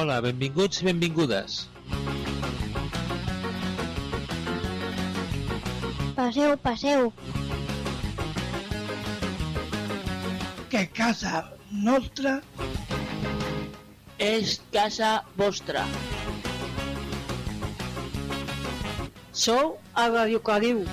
Hola, benvinguts i benvingudes. Passeu, passeu. que casa nostra és casa vostra. Sou a Radio Caliu.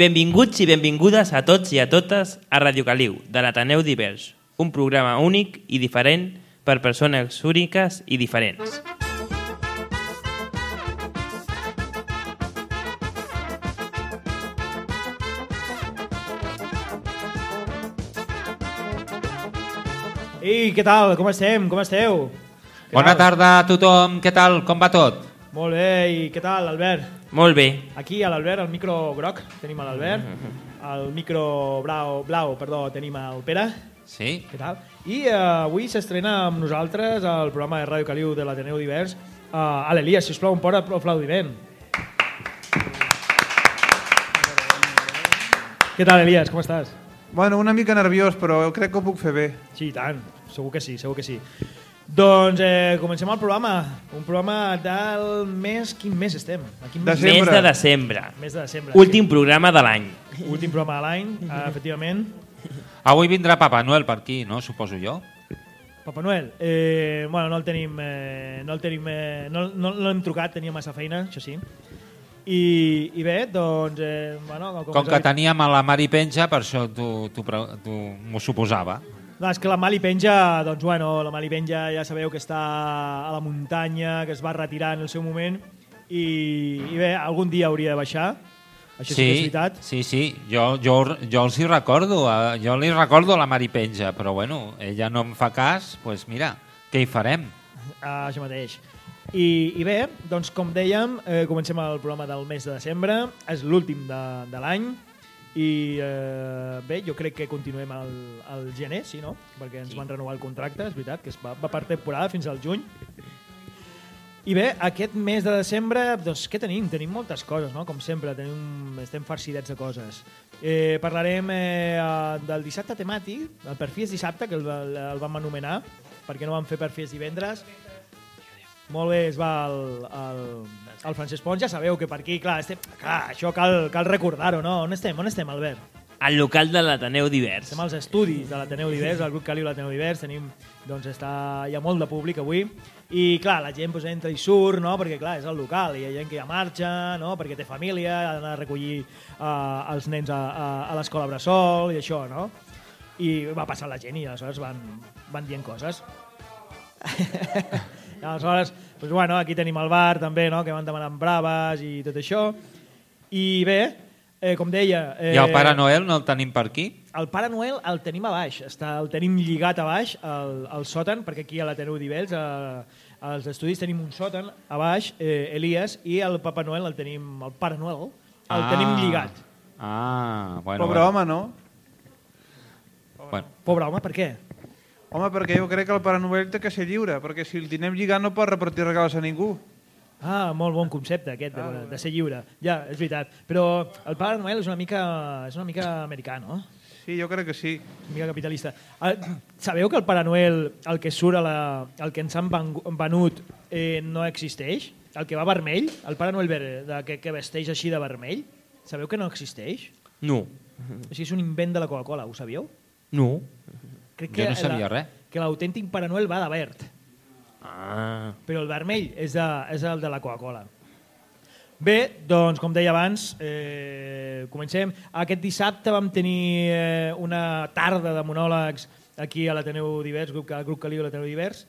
Benvinguts i benvingudes a tots i a totes a Radio Caliu, de l'Ateneu Divers, un programa únic i diferent per persones úniques i diferents. Ei, què tal? Com estem? Com esteu? Què Bona tal? tarda a tothom, què tal? Com va tot? Molt bé, i què tal, Albert? Molt bé. Aquí a l'Albert, al micro groc, tenim a l'Albert. Al micro blau, blau, perdó, tenim el Pere. Sí? Què tal? I eh, avui s'estrena amb nosaltres el programa de Ràdio Caliu de l'Ateneu Divers. Uh, a l'Elias, sisplau, un port aplaudiment. Què tal, Elias? Com estàs? Bueno, una mica nerviós, però crec que ho puc fer bé. Sí, tant. Segur que sí, segur que sí. Doncs eh, comencem el programa. Un programa del mes... Quin mes estem? A quin mes? Mes de desembre. Mes de desembre. Últim programa de l'any. Sí. Últim programa de l'any, eh, efectivament. Avui vindrà Papa Noel per aquí, no? Suposo jo. Papa Noel, eh, bueno, no el tenim, eh, no el tenim, eh, no, no, no l'hem trucat, tenia massa feina, això sí. I, i bé, doncs, eh, bueno, com, Com que teníem a la Mari Penja, per això tu, tu, pre- tu m'ho suposava. No, és que la Mali Penja, doncs bueno, la Mali Penja ja sabeu que està a la muntanya, que es va retirar en el seu moment i, i bé, algun dia hauria de baixar. Això sí, que és veritat. sí, sí, jo, jo, jo els hi recordo, eh, jo li recordo la Mari Penja, però bueno, ella no em fa cas, doncs pues mira, què hi farem? Ah, això mateix. I, I bé, doncs com dèiem, eh, comencem el programa del mes de desembre, és l'últim de, de l'any, i eh, bé, jo crec que continuem al, al gener, sí, no? Perquè ens Sí. van renovar el contracte, és veritat, que es va, va per temporada fins al juny. I bé, aquest mes de desembre, doncs què tenim? Tenim moltes coses, no? Com sempre, tenim, estem farcidets de coses. Eh, parlarem eh, del dissabte temàtic, el perfil és dissabte, que el, el, el vam anomenar, perquè no vam fer perfils divendres. Molt bé, es va el, el, el Francesc Pons. Ja sabeu que per aquí, clar, estem, clar això cal, cal recordar-ho, no? On estem, on estem, Albert? Al local de l'Ateneu Divers. Estem als estudis de l'Ateneu Divers, el grup Caliu l'Ateneu Divers, tenim, doncs està, hi ha molt de públic avui, i clar, la gent pues, entra i surt, no? perquè clar, és el local, i hi ha gent que ja marxa, no? perquè té família, ha d'anar a recollir uh, els nens a, a, a l'escola Bressol i això, no? I va passar la gent i aleshores van, van dient coses. I aleshores, pues, bueno, aquí tenim el bar també, no? que van demanant braves i tot això. I bé, eh, com deia... Eh, I el Pare Noel no el tenim per aquí? el Pare Noel el tenim a baix, està, el tenim lligat a baix, al, al sòtan, perquè aquí a l'Ateneu d'Ibels, als estudis tenim un sòtan a baix, eh, Elias, i el Papa Noel el tenim, el Pare Noel, el tenim lligat. Ah, bueno. Pobre bueno. home, no? Bueno, Pobre home, per què? Home, perquè jo crec que el Pare Noel té que ser lliure, perquè si el tenim lligat no pot repartir regals a ningú. Ah, molt bon concepte aquest, de, de ser lliure. Ja, és veritat. Però el Pare Noel és una mica, és una mica americà, no? Sí, jo crec que sí. Una mica capitalista. Ah, Sabeu que el Pare Noel, el que surt a la, el que ens han venut, eh, no existeix? El que va vermell, el Pare Noel de, que, que vesteix així de vermell, sabeu que no existeix? No. O sigui, és un invent de la Coca-Cola, ho sabíeu? No. Crec jo no sabia la, res. Que l'autèntic Pare Noel va de verd, Ah. però el vermell és, de, és el de la Coca-Cola. Bé, doncs, com deia abans, eh, comencem. Aquest dissabte vam tenir eh, una tarda de monòlegs aquí a l'Ateneu Divers, grup, el grup Caliu l'Ateneu Divers,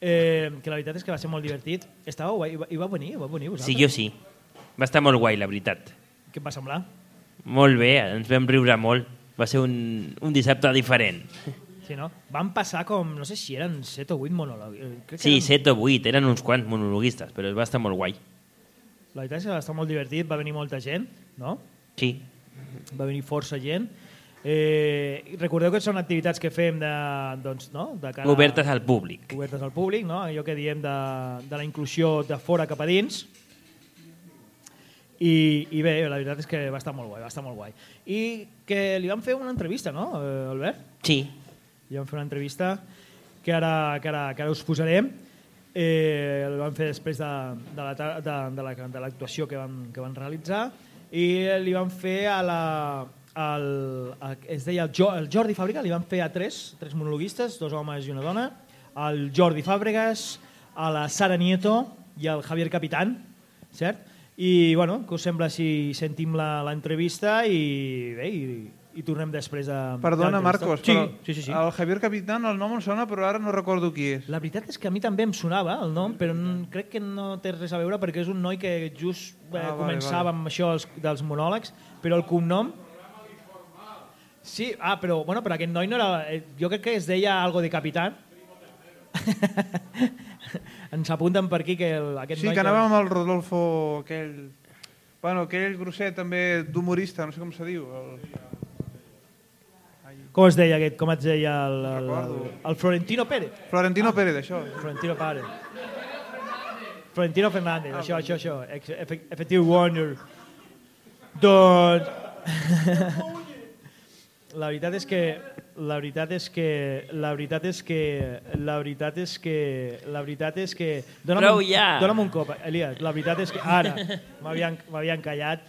eh, que la veritat és que va ser molt divertit. Estàveu, guai? I va, i va venir, va venir vosaltres? Sí, jo sí. Va estar molt guai, la veritat. Què et va semblar? Molt bé, ens vam riure molt. Va ser un, un dissabte diferent. Sí, no? Van passar com, no sé si eren 7 o 8 monòlegs. eh, Sí, eren- 7 o 8, eren uns quants monologuistes, però va estar molt guai. La veritat és que va estar molt divertit, va venir molta gent, no? Sí. Va venir força gent. Eh, recordeu que són activitats que fem de, doncs, no? de cara Obertes al públic. obertes al públic, no? allò que diem de, de la inclusió de fora cap a dins. I, I bé, la veritat és que va estar molt guai, va estar molt guai. I que li vam fer una entrevista, no, eh, Albert? Sí. Li vam fer una entrevista que ara, que ara, que ara us posarem. Eh, el vam fer després de, de la ta- de, de la- de l'actuació que, van, que van realitzar i li van fer a la, al, a, es deia el, jo, el Jordi Fàbrega, li van fer a tres, tres monologuistes, dos homes i una dona, el Jordi Fàbregas, a la Sara Nieto i el Javier Capitán, cert? I, bueno, què us sembla si sentim la- l'entrevista i, bé, i, i tornem després de... Perdona? Marcos, sí, però sí, sí, sí. el Javier Capitán, el nom em sona, però ara no recordo qui és. La veritat és que a mi també em sonava el nom, però crec que no té res a veure perquè és un noi que just eh, Ah, vale, començava vale. amb això dels, dels monòlegs, però el cognom... Sí, ah, però, bueno, però aquest noi no era... eh, Jo crec que es deia algo de capitán. Ens apunten per aquí que el, aquest Sí, noi... que anava amb el Rodolfo, aquell... Bueno, aquell grosset també d'humorista, no sé com se diu. El... Com es deia aquest? Com es deia el, el, el, Florentino Pérez? Florentino Pérez, això. Florentino Pérez. Florentino Fernández, Ah, això, això, això. Ex- efe- Effective Wonder. Doncs... la veritat és que... La veritat és que... La veritat és que... La veritat és que... La veritat és que... Prou un, ja. Dóna'm un cop, Elias. La veritat és que... Ara, m'havien callat.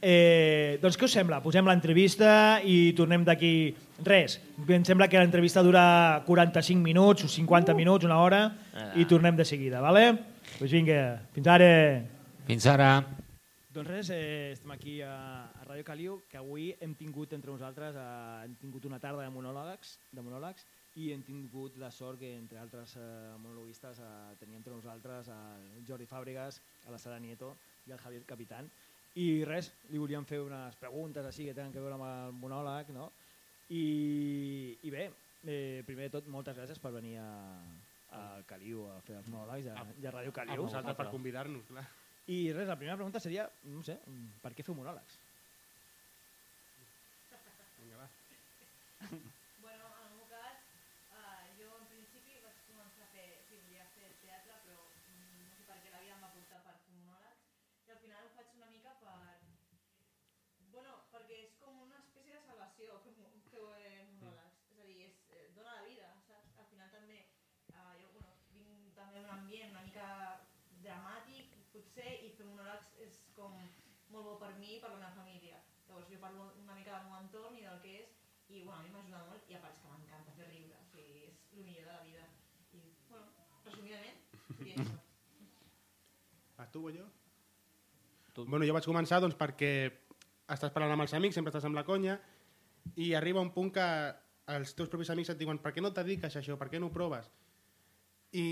Eh, doncs què us sembla? Posem l'entrevista i tornem d'aquí... Res, em sembla que l'entrevista dura 45 minuts o 50 minuts, una hora, i tornem de seguida, vale? Doncs pues vinga, fins ara. Fins ara. Doncs res, eh, estem aquí a, a Ràdio Caliu, que avui hem tingut entre nosaltres, eh, hem tingut una tarda de monòlegs, de monòlegs i hem tingut la sort que, entre altres eh, monologuistes, eh, tenia entre nosaltres el Jordi Fàbregas, a la Sara Nieto i el Javier Capitán. I res, li volíem fer unes preguntes així que tenen que veure amb el monòleg, no? I, i bé, eh, primer de tot, moltes gràcies per venir a, al Caliu a fer els monòlegs de, de Ràdio A Caliu. vosaltres per convidar-nos, clar. I res, la primera pregunta seria, no sé, per què feu monòlegs? Vinga, va. Bueno, en el meu cas, eh, jo en principi vaig començar a fer, sí, volia fer teatre, però mm, no sé per què la vida em va portar per fer monòlegs, i al final ho faig una mica per... Bueno, perquè és com una espècie de salvació fer, mo- fer eh, monòlegs, és a dir, és, eh, dona la vida, saps? Al final també, eh, jo bueno, vinc també d'un ambient una mica dramàtic, potser, i fer monòlegs és com molt bo per mi i per la meva família. Llavors jo parlo una mica del meu entorn i del que és, i bueno, a mi m'ajuda molt i a part és que m'encanta fer riure, o sigui, és el millor de la vida. I, bueno, resumidament, seria això. A tu o jo? Bueno, jo vaig començar doncs, perquè estàs parlant amb els amics, sempre estàs amb la conya, i arriba un punt que els teus propis amics et diuen per què no et dediques a això, per què no ho proves? I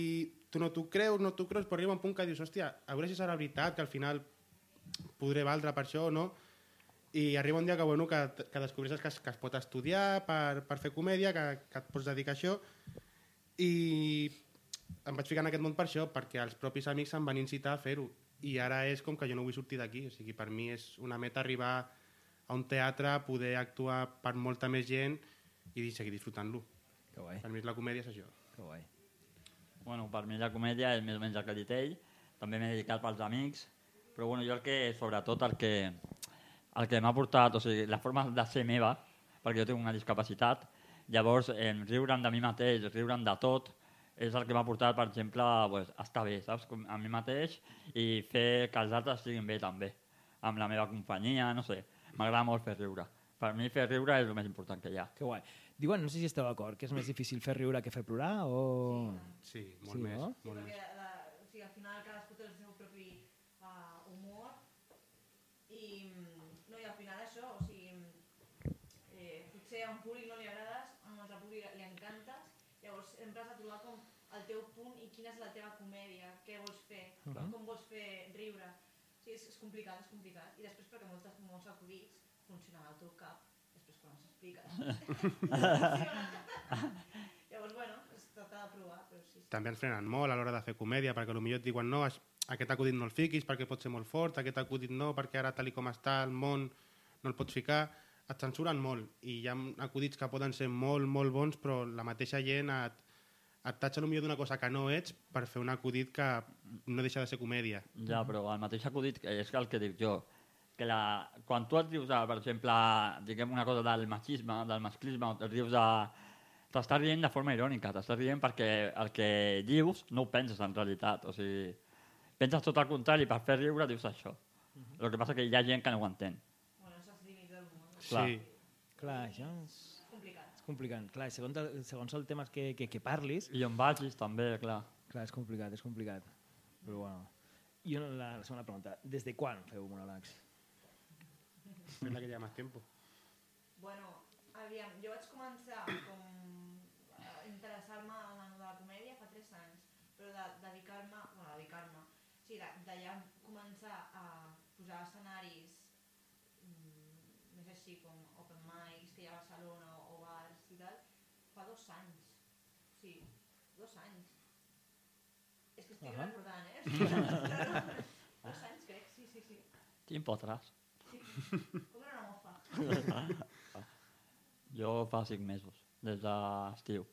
tu no t'ho creus, no t'ho creus, però arriba un punt que dius, hòstia, a veure si serà veritat, que al final podré valdre per això o no. I arriba un dia que, bueno, que, que descobreixes que es, que es pot estudiar per, per fer comèdia, que, que et pots dedicar a això, i em vaig ficar en aquest món per això, perquè els propis amics em van incitar a fer-ho. I ara és com que jo no vull sortir d'aquí. O sigui, per mi és una meta arribar a un teatre, poder actuar per molta més gent i seguir disfrutant-lo. Que guai, Per mi la comèdia és això. que guai. Bueno, per mi la comèdia és més o menys el que ha dit ell, també m'he dedicat pels amics, però bueno, jo el que, sobretot el que, el que m'ha portat, o sigui, la forma de ser meva, perquè jo tinc una discapacitat, llavors eh, riure'm de mi mateix, riure'm de tot, és el que m'ha portat, per exemple, pues, estar bé, saps, com a mi mateix, i fer que els altres estiguin bé també, amb la meva companyia, no sé, m'agrada molt fer riure. Per mi fer riure és el més important que hi ha. Que guai. Diuen, no sé si esteu d'acord, que és més difícil fer riure que fer plorar o... Sí, molt Sí, més. no? Molt més. la, o sigui, al final cadascú té el seu propi uh, humor i, mm, no, i al final això, o sigui, potser a un públic no li agrades, a un altre públic li encantes, llavors sempre has de trobar com el teu punt i quina és la teva comèdia, què vols fer, uh -huh. com vols fer riure. O sigui, és, és complicat, és complicat. I després perquè moltes, molts acudits funcionen al teu cap, després quan s'explica. Llavors, bueno, es tracta de provar, però sí, sí. També ens frenen molt a l'hora de fer comèdia, perquè potser et diuen no, es- aquest acudit no el fiquis perquè pot ser molt fort, aquest acudit no, perquè ara tal i com està el món no el pots ficar. Et censuren molt i hi ha acudits que poden ser molt, molt bons, però la mateixa gent et, et tatxa millor d'una cosa que no ets per fer un acudit que no deixa de ser comèdia. Ja, però el mateix acudit és el que dic jo, que la, quan tu et dius, per exemple, diguem una cosa del machisme, del masclisme, et dius de... T'estàs dient de forma irònica, t'estàs dient perquè el que dius no ho penses en realitat, o sigui, penses tot el contrari, per fer riure dius això. El que passa que hi ha gent que no ho entén. Bueno, és els límits del món. Clar. Sí. Clar, això és... Complicat. És complicat. Clar, segons, el- segons el tema que, que, que parlis... I on vagis també, clar. Clar, és complicat, és complicat. Però bueno. I una- la, la segona pregunta. Des de quan feu monòlegs? És la que lleva més temps. Bueno, aviam, jo vaig començar com a interessar-me en el de la comèdia fa 3 anys, però de dedicar-me, bueno, dedicar-me, sí, de, de ja començar a posar escenaris més així com open mics que hi ha a Barcelona o, o bars i tal, fa dos anys. Sí, dos anys. És que estic Ahà. recordant, eh? Dos anys, crec, sí, sí, sí. Tiempo atrás. sí. Com era una mofa. Jo fa cinc mesos, des d'estiu.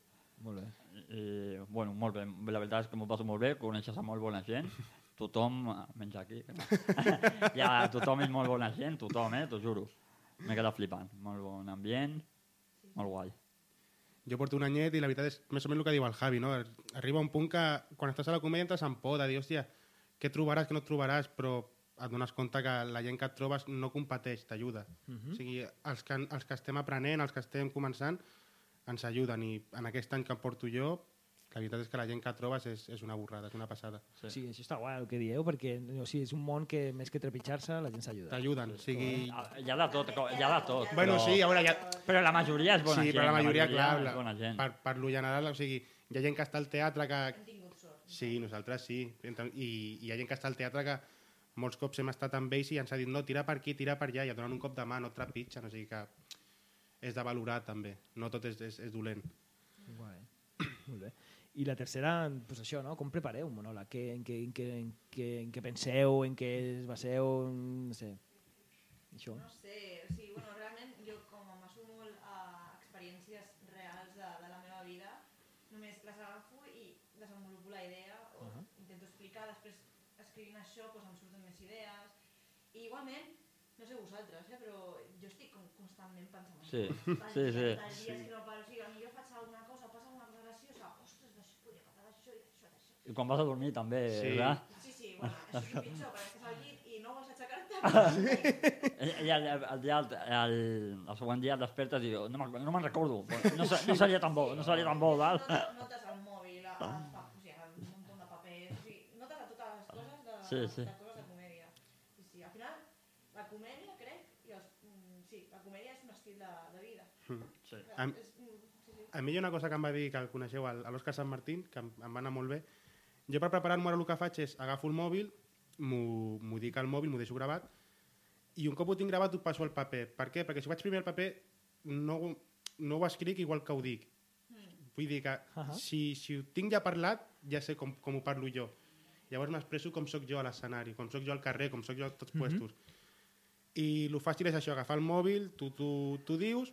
Molt bé. I, bueno, molt bé. La veritat és que m'ho passo molt bé, coneixes a molt bona gent. Tothom, menys aquí, ja, tothom és molt bona gent, tothom, eh, t'ho juro. M'he quedat flipant. Molt bon ambient, molt guai. Jo porto un anyet i la veritat és més o menys el que diu el Javi, no? Arriba un punt que quan estàs a la comèdia entres en por de dir, hòstia, què trobaràs, què no trobaràs, però et dones compte que la gent que et trobes no competeix, t'ajuda. Mhm. O sigui, els que, els que estem aprenent, els que estem començant, ens ajuden i en aquest any que em porto jo, la veritat és que la gent que trobes és, és una borrada, és una passada. Sí. sí, això està guai el que dieu, perquè o sigui, és un món que més que trepitjar-se la gent s'ajuda. T'ajuden, o sigui... Hi ha de tot, hi ha de tot. Bueno, però, sí, a veure, ja... Però la majoria és bona sí, gent. però la majoria, és clar, bona la, gent. per, per lo general, o sigui, hi ha gent que està al teatre que... Sí, nosaltres sí. I, I hi ha gent que està al teatre que molts cops hem estat amb ells i ens ha dit no, tira per aquí, tira per allà, i et donen un cop de mà, no et trepitgen, o sigui que és de valorar també, no tot és, és, és dolent. Guai. Molt bé. I la tercera, doncs això, no? Com prepareu un monòleg? Què, en, què, en, què, en, què, en què penseu? En què es baseu? No sé. Això. No sé, o sigui, bueno, realment jo com baso molt a experiències reals de, de la meva vida, només les agafo i desenvolupo la idea o Ahà. intento explicar, després escrivint això doncs em surten més idees i igualment, no sé vosaltres, eh, però jo estic com constantment pensant en Sí, sí, sí. Sí. si no paro, o sigui, potser faig alguna cosa, passa alguna cosa graciosa, ostres, d'això podria parlar d'això i d'això, d'això. I quan vas a dormir també, Sí. verdad? Sí, sí, bueno, això és el pitjor, perquè estàs al llit i no vols aixecar-te. I, i el, el, dia, el, el, el següent dia et despertes i dius, no me'n no me'n recordo, no, no seria tan bo, no seria tan bo, val? Notes, notes el mòbil, a, a, a, o sigui, un munt de papers, o sigui, notes a totes les coses de, Sí, sí. de coses de comèdia. Sí, sí, al final, la comèdia, crec, i els, mm, sí, la comèdia és un estil de, de vida. Sí. Am- És, mm, sí, sí. A mi hi ha una cosa que em va dir, que el coneixeu, el- a l'Òscar Sant Martín, que em, em va anar molt bé. Jo per preparar-me ara el que faig és agafo el mòbil, m'ho dic al mòbil, m'ho deixo gravat, i un cop ho tinc gravat ho passo al paper. Per què? Perquè si ho vaig primer al paper no, no ho escric igual que ho dic. Vull dir que Ahà. si, si ho tinc ja parlat, ja sé com, com ho parlo jo. Llavors m'expresso com sóc jo a l'escenari, com sóc jo al carrer, com sóc jo a tots Mhm. puestos. I el fàcil és això, agafar el mòbil, tu, tu, tu dius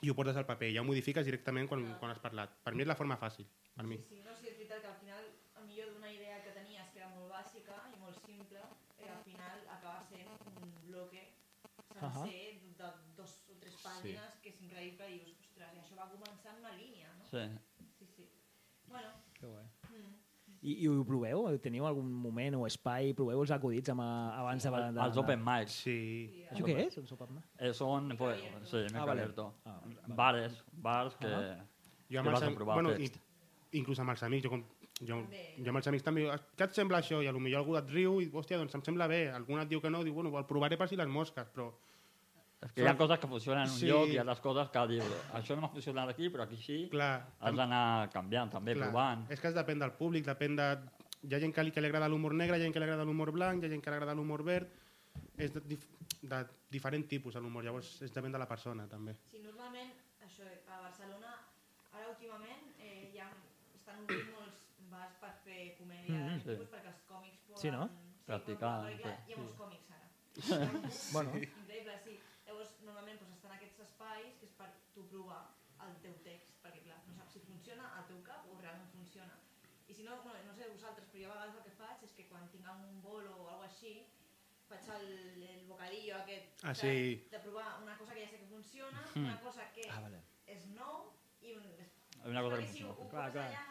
i ho portes al paper. Ja ho modifiques directament quan, quan has parlat. Per mi és la forma fàcil, per mi. Sí, sí, no, sí, és veritat que al final, a millor d'una idea que tenies que era molt bàsica i molt simple, i al final acaba sent bloque sencer de dos o tres pàgines que és increïble i dius, ostres, i això va començar en una línia, no? Sí. Sí, sí. Bueno, Que guai. mm. I, I ho proveu? Teniu algun moment o espai? Proveu els acudits amb, a- abans de... de, Els open mics. Sí. Això què és? Els open mics? Eh, són, pues, sí, Ah, ah, vale. Ah, vale. Bares, bars que, Ah. Jo que amb vas els, a am- provar bueno, i, inclús amb els amics, jo, com, jo, També. jo amb els amics també, què et sembla això? I a lo millor algú et riu i, hòstia, doncs em sembla bé. Algú et diu que no, diu, bueno, el provaré per si les mosques, però... És que hi ha coses que funcionen en un Sí. lloc i altres coses que dius, això no m'ha funcionat aquí, però aquí sí. Clar, Has d'anar canviant, també, clar, provant. És que es depèn del públic, depèn de... Hi ha gent que li, que li agrada l'humor negre, hi ha gent que li agrada l'humor blanc, hi ha gent que li agrada l'humor verd. És de, dif... de diferent tipus l'humor, llavors és depèn de la persona també. Sí, normalment, això, a Barcelona, ara últimament, eh, ja estan obrint molts bars per fer comèdia mm, Sí. sí. perquè els còmics poden... Sí, no? Practicar, Perquè clar, sí. hi ha molts còmics ara. Bueno. Increïble, sí. Llavors, normalment doncs, estan aquests espais que és per tu provar el teu text, perquè clar, no saps si funciona al teu cap o realment funciona. I si no, bueno, no sé vosaltres, però jo a vegades el que faig és que quan tinc un bolo o alguna així, faig el, el bocadillo aquest Ah, de- sí. de provar una cosa que ja sé que funciona, Mm. una cosa que Ah, vale. és nou i un... Una cosa que perquè si ho, funciona. ho Clar, clar. allà,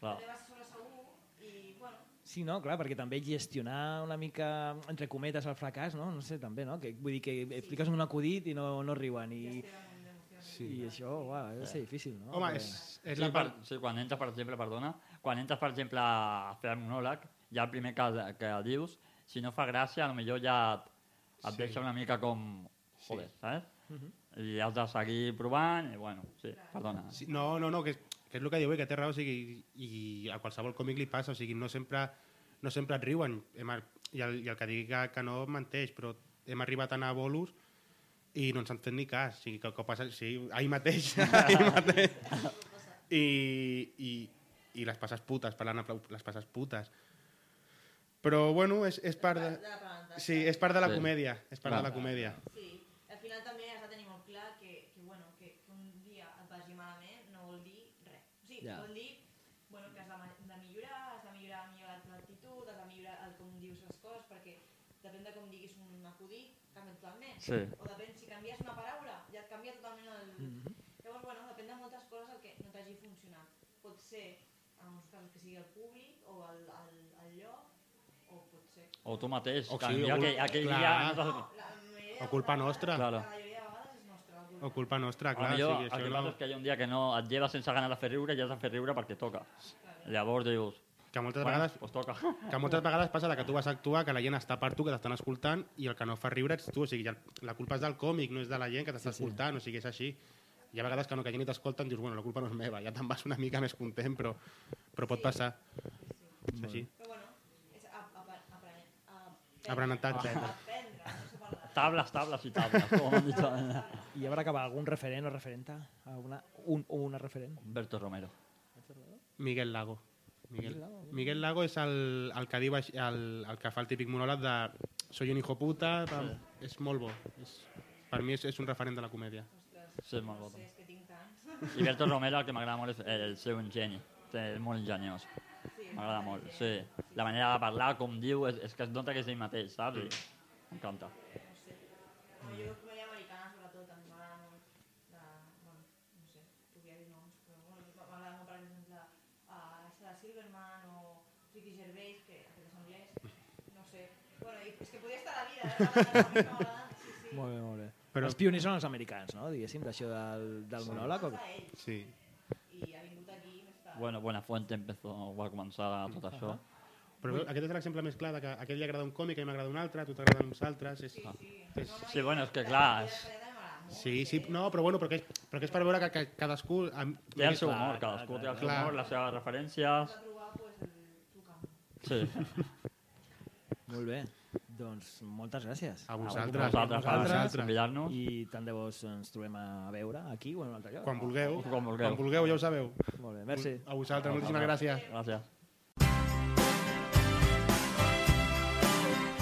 Clar. te vas sobre segur i, bueno, Sí, no, clar, perquè també gestionar una mica, entre cometes, el fracàs, no? No sé, també, no? Que, vull dir que expliques un acudit i no, no riuen i, Sí. i això, uau, ha de ser difícil, no? Home, és, és Sí, la part... sí, quan entres, per exemple, perdona, quan entres, per exemple, a fer el monòleg, ja el primer que, que dius, si no fa gràcia, potser ja et, et Sí. deixa una mica com... Joder, saps? Mhm. I has de seguir provant, i bueno, sí, perdona. Sí, no, no, no, que, que és el que diu, que té raó, o sigui, i a qualsevol còmic li passa, o sigui, no sempre, no sempre et riuen, hem, i, el, i el que digui que, que no menteix, però hem arribat a anar a bolos i no ens han fet ni cas, o sigui, que, que passa, sí, ahir mateix, ahir mateix, i, i, i les passes putes, parlant amb les passes putes. Però, bueno, és, és part de... de. Sí, és part de la comèdia, és part de la comèdia. Sí, al final també has de tenir molt clar que, que, bueno, que, que un dia et vagi malament no vol dir res. O sigui, Ja. ja. vol dir bueno, que has de, ma- de millorar, has de millorar, millorar l'actitud, has de millorar el com dius les coses, perquè depèn de com diguis un acudit, canvia totalment. Sí. O depèn, si canvies una paraula, ja et canvia totalment el... Mhm. Llavors, bueno, depèn de moltes coses el que no t'hagi funcionat. Pot ser, en uns casos, que sigui el públic o el, el, el lloc, o pot ser... O tu mateix, O que sí, que aquell clar. dia... No No, la majoria O culpa nostra. Claro. La la. O culpa nostra, A clar. millor, o sigui, el que això passa no... és que hi ha un dia que no et lleves sense ganes de fer riure i has de fer riure perquè toca. Llavors dius, Que moltes bueno, vegades pues toca. que moltes vegades passa que tu vas a actuar, que la gent està per tu, que t'estan escoltant, i el que no fa riure ets tu. O sigui, ja la culpa és del còmic, no és de la gent que t'està Sí, sí. escoltant, o sigui, és així. Hi ha vegades que no, que gent t'escolten, dius, bueno, la culpa no és meva, ja te'n vas una mica més content, però, però pot passar. És així. Però bueno, és Aprenentatge. Parlar. Tables, tables i tables, com han dit. I ja per acabar, algun referent o referenta? Alguna, un, o una referent? Humberto Romero. Miguel Lago. Miguel, Miguel Lago és el, el que diu el, el que fa el típic monòleg de soy un hijo puta, sí. és molt bo. És, per mi és, és un referent de la comèdia. Sí, és molt bo. No sé, és que tinc tants. I Berto Romero el que m'agrada molt és el seu ingeni. És molt ingeniós. M'agrada molt, sí. La manera de parlar, com diu, és, és que es nota que és ell mateix, saps? M'encanta. No, jo comèdia americana, sobretot, em m'agrada molt. De, bueno, no sé, podria dir noms, però bueno, m'agrada molt, per exemple, a Sarah Silverman o Ricky Gervais, que aquest és anglès, no sé. Bueno, i, és que podria estar a la vida, eh? parlant de còmics que m'agraden, sí, sí. Molt bé, molt bé. Però-. Els pioners són els americans, no? Diguéssim, d'això del, del monòleg. O... Sí. i ha vingut aquí més tard. Bueno, Buenafuente empezó, va començar tot això. Però aquest és l'exemple més clar de que a aquell li agrada un còmic, a mi m'agrada un altre, a tu t'agraden uns altres. És, és, Sí, bueno, és que clar, és, sí, sí, no, però bueno, però que, és- però que és per veure que, que cadascú... Amb, té el seu humor, cadascú té el seu humor, les seves referències... Sí. Molt bé. Doncs moltes gràcies. A A vosaltres. vosaltres, a vosaltres. convidar-nos. I tant de bo ens trobem a veure aquí o en un altre lloc. Quan vulgueu, Quan vulgueu. quan vulgueu, ja ho sabeu. Molt bé, merci. A vosaltres, moltíssimes gràcies. Gràcies.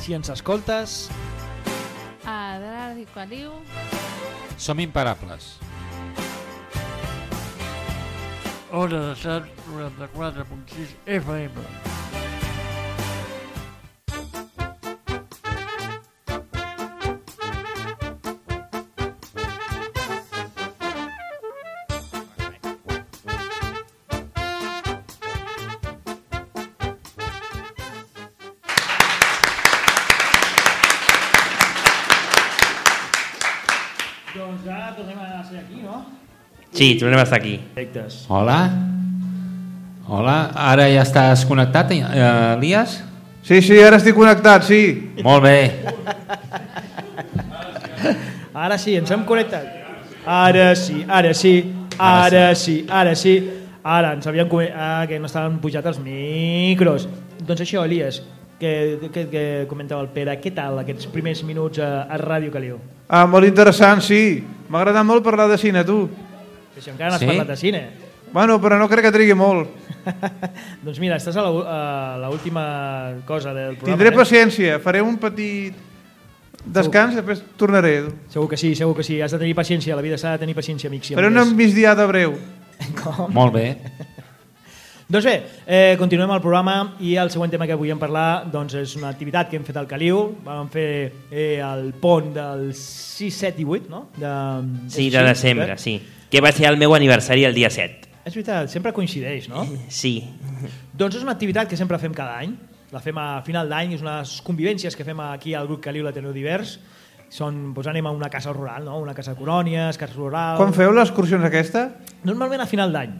Si ens escoltes, A Ràdio Caliu, Som imparables. Hora de Sant 94.6 FM. Sí, tornem a estar aquí. Directes. Hola. Hola, ara ja estàs connectat, eh, Elias? Sí, sí, ara estic connectat, sí. Molt bé. Ara sí, ens hem connectat. Ara sí, ara sí, ara sí, ara sí. Ara ens havien ah, que no estaven pujats els micros. Doncs això, Elias, que, que, que comentava el Pere, què tal aquests primers minuts a, a Ràdio Caliu? Ah, molt interessant, sí. M'ha agradat molt parlar de cine, tu. Que si encara no has Sí? parlat de cine. Bueno, però no crec que trigui molt. Doncs mira, estàs a la- a l'última cosa del programa. Tindré eh? paciència, faré un petit descans i després tornaré. Segur que sí, segur que sí. Has de tenir paciència, la vida s'ha de tenir paciència, amics. Faré una migdiada breu. Com? Molt bé. Doncs bé, eh, continuem el programa i el següent tema que volíem parlar doncs, és una activitat que hem fet al Caliu. Vam fer eh, el pont del 6, 7 i 8, no? De, Sí, de així, desembre, eh? sí. Que va ser el meu aniversari el dia 7. És veritat, sempre coincideix, no? Sí. Doncs és una activitat que sempre fem cada any. La fem a final d'any, és unes convivències que fem aquí al grup Caliu l'Ateneu Divers. Són, doncs anem a una casa rural, no? Una casa de colònies, casa rural... Quan feu les excursions aquesta? Normalment a final d'any.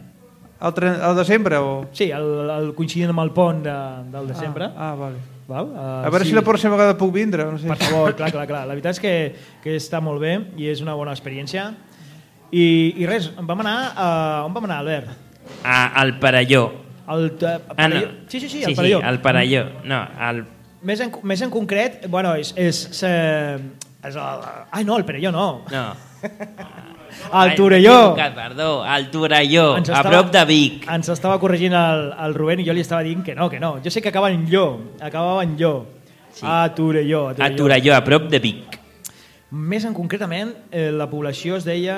Tre- al desembre o...? Sí, el, el coincidint amb el pont de, del desembre. Ah, ah vale. Val? Uh, A veure si la pròxima vegada puc vindre. No sé. Per favor, clar, clar, clar. La veritat és que, que està molt bé i és una bona experiència. I, i res, vam anar... A, on vam anar, Albert? A, al Parelló. El, uh, Ah, no. Sí, sí, sí, sí, el Parelló. Sí, al Parelló. No, al... Més en, més en concret, bueno, és... és, és, és el, ai, no, el Perelló no. No. Ai, Torelló. Perdó, al Torelló, a prop de Vic. Ens estava corregint el, el Rubén i jo li estava dient que no, que no. Jo sé que acaba en Llor, acabava en Llor. Sí. A Torelló, a A Torelló. Torelló, a prop de Vic. Més en concretament, eh, la població es deia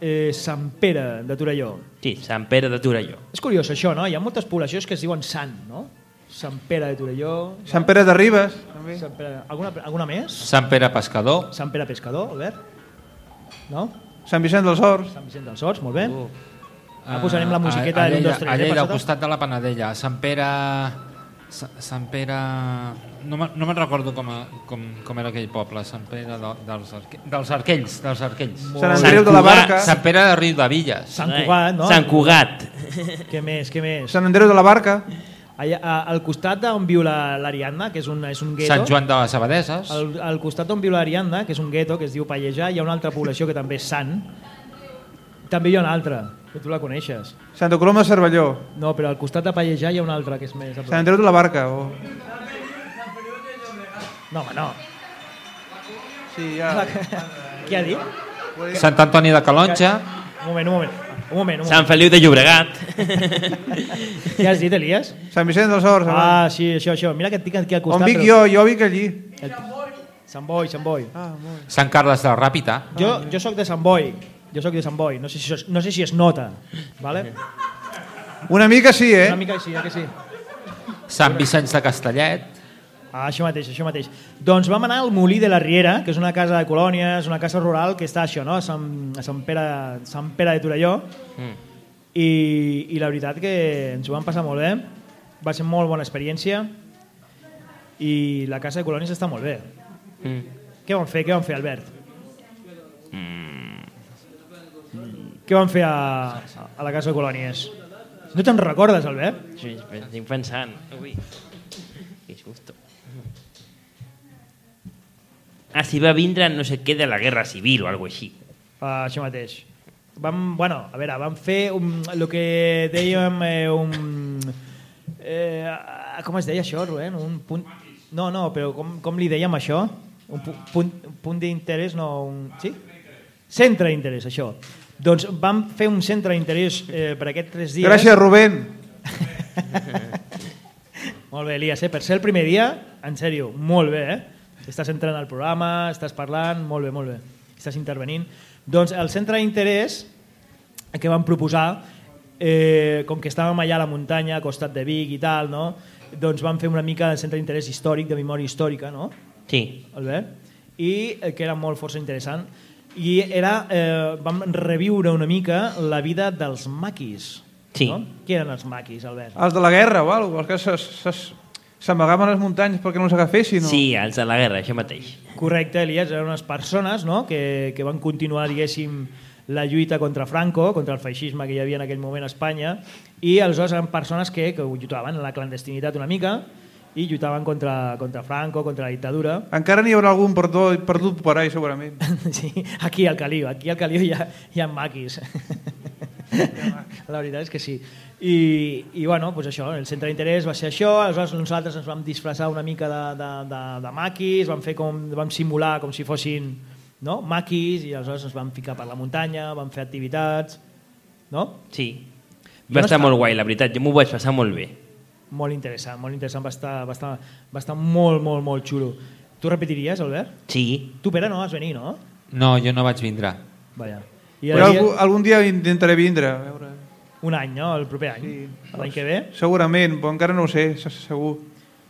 eh, Sant Pere de Torelló. Sí, Sant Pere de Torelló. És curiós això, no? Hi ha moltes poblacions que es diuen Sant, no? Sant Pere de Torelló... Sant Pere de Ribes, també. Sant Pere... Alguna, alguna més? Sant Pere Pescador. Sant Pere Pescador, Albert? No? Sant Vicent dels Horts. Sant Vicent dels Horts, molt bé. Uh. Ah, Ara posarem la musiqueta a, a de Lleida, 1, 2, 3. a Lleida, al costat de la Panadella. Sant Pere... Sa- Sant Pere... No me'n no me'n recordo com, a, com, com era aquell poble. Sant Pere de, dels, arque, dels Arquells. Dels Arquells. Sant Andreu de la Barca. Sant Pere de Riu de Villes. Sant Cugat, no? Sant Cugat. Què més, què més? Sant Andreu de la Barca. Allà, a, al costat d'on viu la- l'Ariadna, que és un, és un gueto... Sant Joan de les Abadeses. Al, al costat d'on viu l'Ariadna, que és un gueto, que es diu Pallejà, hi ha una altra població que també és Sant. També hi ha una altra, que tu la coneixes. Santa Coloma de Cervelló. No, però al costat de Pallejà hi ha una altra que és més... a prop. Sant Andreu de la Barca. O... No, home, no. Sí, ja... Què ha dit? Sant Antoni de Calonja. Un moment, un moment. Un moment, un Sant moment. Feliu de Llobregat. Què has dit, Elias? Sant Vicent dels Horts. Ah, sí, això, això. Mira que et tinc aquí al costat. On vic però- jo? Jo vic allí. Sant Boi, Sant Boi. Ah, molt. Sant Carles de la Ràpita. Jo, jo sóc de Sant Boi. Jo sóc de Sant Boi. No sé si, es- no sé si es nota. Vale? Una mica sí, eh? Una mica sí, eh que sí? Sant Vicenç de Castellet. Ah, això mateix, això mateix. Doncs vam anar al Molí de la Riera, que és una casa de colònies, una casa rural que està això, no? a, Sant, a Sant, Pere, Sant Pere de Torelló. Mm. I, I la veritat que ens ho vam passar molt bé. Va ser molt bona experiència. I la casa de colònies està molt bé. Mm. Què van fer? Què van fer, Albert? Què van fer a, a la casa de colònies? No te'n recordes, Albert? Sí, estic pensant. Ui, que susto. Ah, si va vindre no sé què de la Guerra Civil o alguna així. Uh, això mateix. Vam, bueno, a veure, vam fer un, el que dèiem eh, un... Eh, com es deia això, Rubén? Un punt... No, no, però com, com li dèiem això? Un pu punt, un punt d'interès, no... Un... Sí? Centre d'interès, això. Doncs vam fer un centre d'interès eh, per aquests tres dies. Gràcies, Rubén. Molt bé, Elias, eh? per ser el primer dia, en sèrio, molt bé, eh? Estàs entrant al programa, estàs parlant, molt bé, molt bé. Estàs intervenint. Doncs el centre d'interès que vam proposar, eh, com que estàvem allà a la muntanya, a costat de Vic i tal, no? doncs vam fer una mica de centre d'interès històric, de memòria històrica, no? Sí. Albert? I eh, que era molt força interessant. I era, eh, vam reviure una mica la vida dels maquis. Sí. No? Qui eren els maquis, Albert? Els de la guerra o alguna cosa, els que se- se- s'amagaven a les muntanyes perquè no els agafessin. No? Sí, els de la guerra, això mateix. Correcte, Elias, eren unes persones no? que, que van continuar, diguéssim, la lluita contra Franco, contra el feixisme que hi havia en aquell moment a Espanya, i aleshores eren persones que, que lluitaven en la clandestinitat una mica i lluitaven contra, contra Franco, contra la dictadura. Encara n'hi haurà algun perdut, perdut per ahí, segurament. Sí, aquí al Caliu, aquí al Caliu hi ha, hi ha maquis. La veritat és que sí. I, i bueno, pues això, el centre d'interès va ser això, aleshores nosaltres ens vam disfressar una mica de, de, de, de maquis, vam, fer com, vam simular com si fossin no? maquis i aleshores ens vam ficar per la muntanya, vam fer activitats, no? Sí. Va no estar estava. molt guai, la veritat. Jo m'ho vaig passar molt bé. Molt interessant, molt interessant, va estar, va estar, va estar molt, molt, molt xulo. Tu repetiries, Albert? Sí. Tu, Pere, no vas venir, no? No, jo no vaig vindre. Vaja. I Però algú, algun dia intentaré vindre. A veure. Un any, no? El proper any? Sí. L'any que ve? Segurament, però encara no ho sé, se- segur.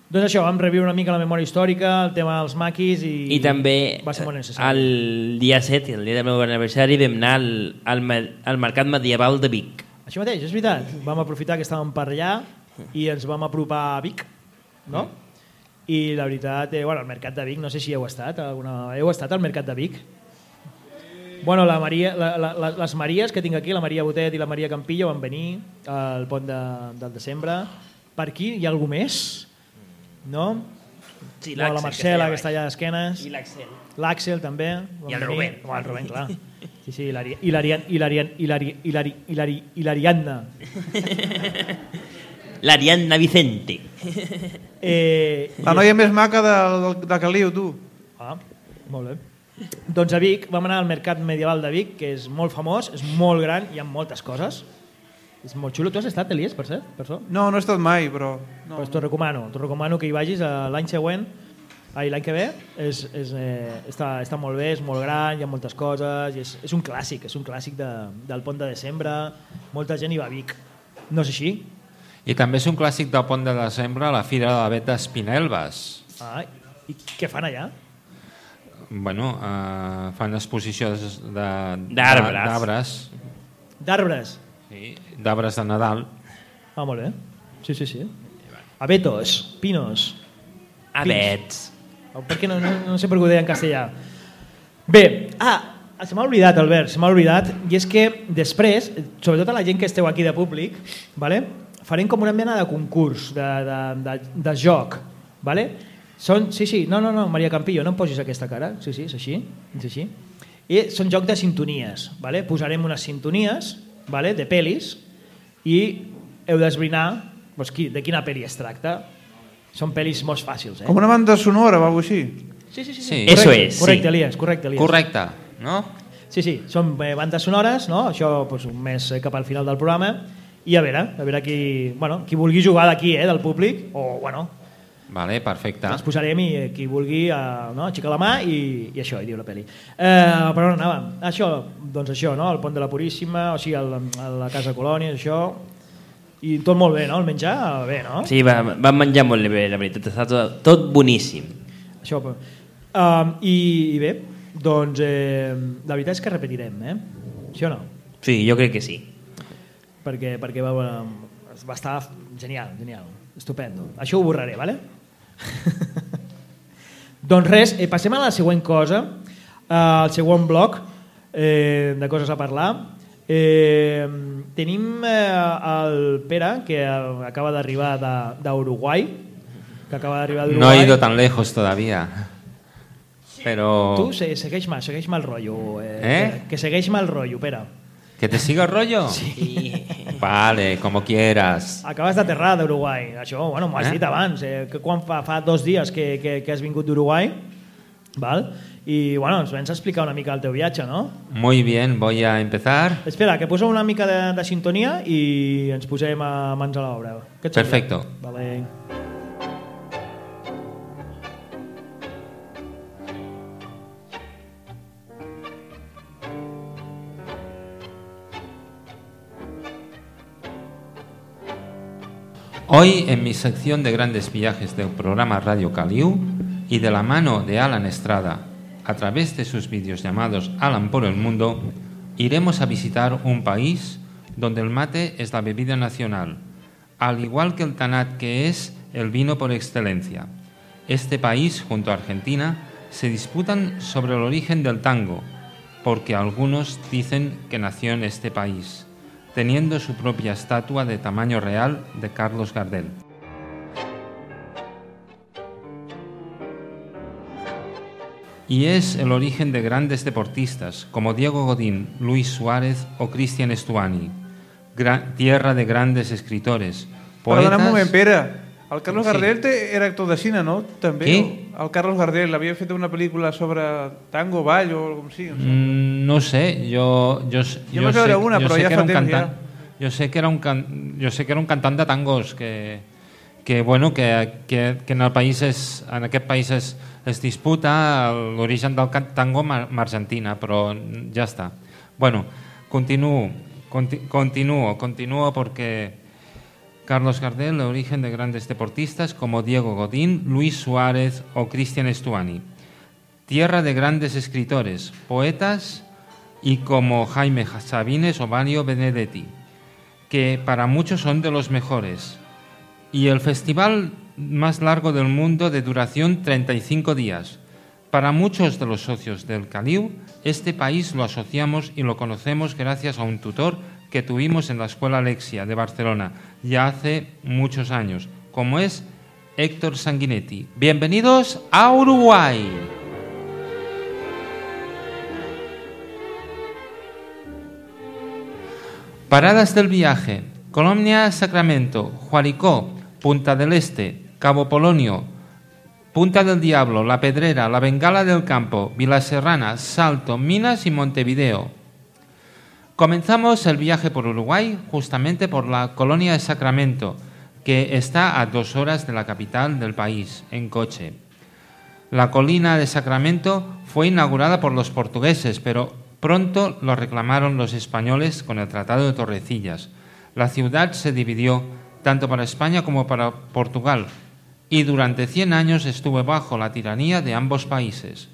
Doncs això, vam reviure una mica la memòria històrica, el tema dels maquis i... I també va ser molt necessari. el dia 7, el dia del meu aniversari, vam anar al, al, al Mercat Medieval de Vic. Això mateix, és veritat. Vam aprofitar que estàvem per allà i ens vam apropar a Vic, no? I la veritat, eh, bueno, el Mercat de Vic, no sé si heu estat, alguna... heu estat al Mercat de Vic? Bueno, la Maria, la, la, les Maries que tinc aquí, la Maria Botet i la Maria Campillo, van venir al pont de, del desembre. Per aquí hi ha algú més? No? Sí, Bueno, la que Marcela, estava que està allà d'esquenes. I l'Àxel. L'Àxel, també. I el. Rubén. Bueno, el Rubén, clar. Sí, sí, i l'Ariadna. L'Ariadna Vicente. Eh, La noia més maca de, de, de Caliu, tu. Ah, molt bé. Doncs a Vic vam anar al Mercat Medieval de Vic, que és molt famós, és molt gran, hi ha moltes coses. És molt xulo. Tu has estat, Elias, per cert? Per so? No, no he estat mai, però... No. Pues t'ho recomano, t'ho recomano que hi vagis eh, l'any següent, ai, l'any que ve, és, és, eh, està, està molt bé, és molt gran, hi ha moltes coses, i és, és un clàssic, és un clàssic de, del pont de desembre, molta gent hi va a Vic. No és així? I també és un clàssic del pont de desembre, la Fira de la Bet d'Espinelves. Ah, I què fan allà? Bueno, eh, fan exposicions de- de- D'arbres. d'arbres. D'arbres? Sí, d'arbres de Nadal. Ah, molt bé. Sí, sí, sí. Abetos, pinos. Abets. Oh, Per què no, no, no sé per què ho deia en castellà. Bé, ah, se m'ha oblidat, Albert, se m'ha oblidat, i és que després, sobretot a la gent que esteu aquí de públic, vale? Farem com una mena de concurs, de, de, de, de joc. Vale? Són, sí, sí, no, no, no, Maria Campillo, no em posis aquesta cara. Sí, sí, és així. És així. I són joc de sintonies. Vale? Posarem unes sintonies vale? de pel·lis i heu d'esbrinar doncs, qui, de quina pel·li es tracta. Són pel·lis molt fàcils. Eh? Com una banda sonora o alguna cosa així. Sí, sí, sí. Sí. Correcte, Eso es, Correcte, sí. Elias, correcte, Elias. Correcte, no? Sí, sí, són eh, bandes sonores, no? això doncs, un mes eh, cap al final del programa, i a veure, a veure qui, bueno, qui vulgui jugar d'aquí, eh, del públic, o bueno, Vale, perfecte. ens posarem i eh, qui vulgui eh, no, aixecar la mà i, i això, i diu la pel·li. Eh, però on anàvem? Això, doncs això, no? el pont de la Puríssima, o sigui, el, a la Casa Colònia, això, i tot molt bé, no? El menjar, bé, no? Sí, va, vam menjar molt bé, la veritat. Està tot, tot boníssim. Això, però... Um, i, I bé, doncs eh, la veritat és que repetirem, eh? Sí o no? Sí, jo crec que sí. Perquè, perquè va, va estar genial, genial, estupendo. Això ho borraré, vale? doncs res, eh, passem a la següent cosa, eh, al següent bloc eh, de coses a parlar. Eh, tenim eh, el Pere, que acaba d'arribar d'Uruguai, que acaba d'arribar No d'Uruguai. he ido tan lejos todavía. Pero... Tu se, segueix-me, segueix-me el rotllo. Eh, Eh? Que, que segueix-me el rotllo, Pere. ¿Que te siga el rollo? Sí. Vale, como quieras. Acabes d'aterrar d'Uruguai. Això, bueno, m'ho has Eh? dit abans. Eh, que quan fa, fa dos dies que, que, que has vingut d'Uruguai, val? I, bueno, ens vens a explicar una mica el teu viatge, no? Muy bien, voy a empezar. Espera, que posa una mica de, de sintonia i ens posem a mans a l'obra. Perfecto. Vale. Hoy, en mi sección de grandes viajes del programa Radio Caliu y de la mano de Alan Estrada, a través de sus vídeos llamados Alan por el Mundo, iremos a visitar un país donde el mate es la bebida nacional, al igual que el tanat que es el vino por excelencia. Este país, junto a Argentina, se disputan sobre el origen del tango, porque algunos dicen que nació en este país, teniendo su propia estatua de tamaño real de Carlos Gardel. Y es el origen de grandes deportistas como Diego Godín, Luis Suárez o Cristian Estuani, gra- tierra de grandes escritores, Perdona poetas... Pere. El Carlos Sí. Gardel té- era actor de cine, no? També. Qui? o? El Carlos Gardel havia fet una pel·lícula sobre tango, ball o cosa així. em sembla. Mm, no sé, jo... Jo, Jo jo sé, una, jo però sé ja que fa era un temps, cantant, Jo sé que era un, can, jo sé que era un cantant de tangos que, que, bueno, que, que, que en, el país és, en aquest país es, es disputa l'origen del tango amb Argentina, però ja està. Bueno, continuo, conti, continuo, continuo porque Carlos Gardel, el origen de grandes deportistas como Diego Godín, Luis Suárez o Cristian Estuani. Tierra de grandes escritores, poetas y como Jaime Sabines o Mario Benedetti, que para muchos son de los mejores. Y el festival más largo del mundo de duración 35 días. Para muchos de los socios del Caliu, este país lo asociamos y lo conocemos gracias a un tutor que tuvimos en la Escuela Alexia de Barcelona ya hace muchos años, como es Héctor Sanguinetti. Bienvenidos a Uruguay. Paradas del viaje. Colonia Sacramento, Juaricó, Punta del Este, Cabo Polonio, Punta del Diablo, La Pedrera, La Bengala del Campo, Vilaserrana, Salto, Minas y Montevideo. Comenzamos el viaje por Uruguay justamente por la colonia de Sacramento, que está a dos horas de la capital del país, en coche. La colina de Sacramento fue inaugurada por los portugueses, pero pronto lo reclamaron los españoles con el Tratado de Torrecillas. La ciudad se dividió tanto para España como para Portugal y durante 100 años estuvo bajo la tiranía de ambos países.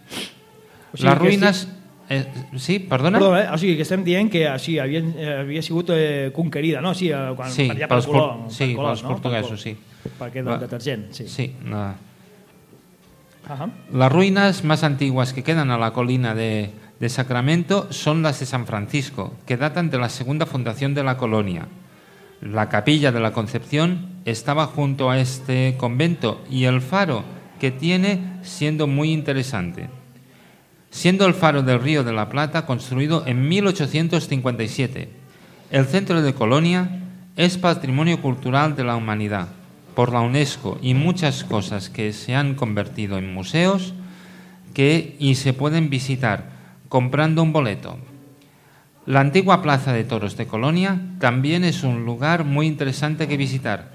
O Las ruïnes... Eh, sí, perdona? Perdó, eh? o sigui, que estem dient que així havia, eh, havia sigut eh, conquerida, no? Sí, eh, quan, Sí, per allà pel color. sí, color, pels portuguesos, sí. Perquè del detergent, sí. Sí, la- Ajá. Las ruinas más antiguas que quedan a la colina de, de Sacramento son las de San Francisco, que datan de la segunda fundación de la colonia. La capilla de la Concepción estaba junto a este convento y el faro que tiene siendo muy interesante. Siendo el faro del Río de la Plata construido en 1857. El centro de Colonia es patrimonio cultural de la humanidad por la UNESCO y muchas cosas que se han convertido en museos que y se pueden visitar comprando un boleto. La antigua Plaza de Toros de Colonia también es un lugar muy interesante que visitar.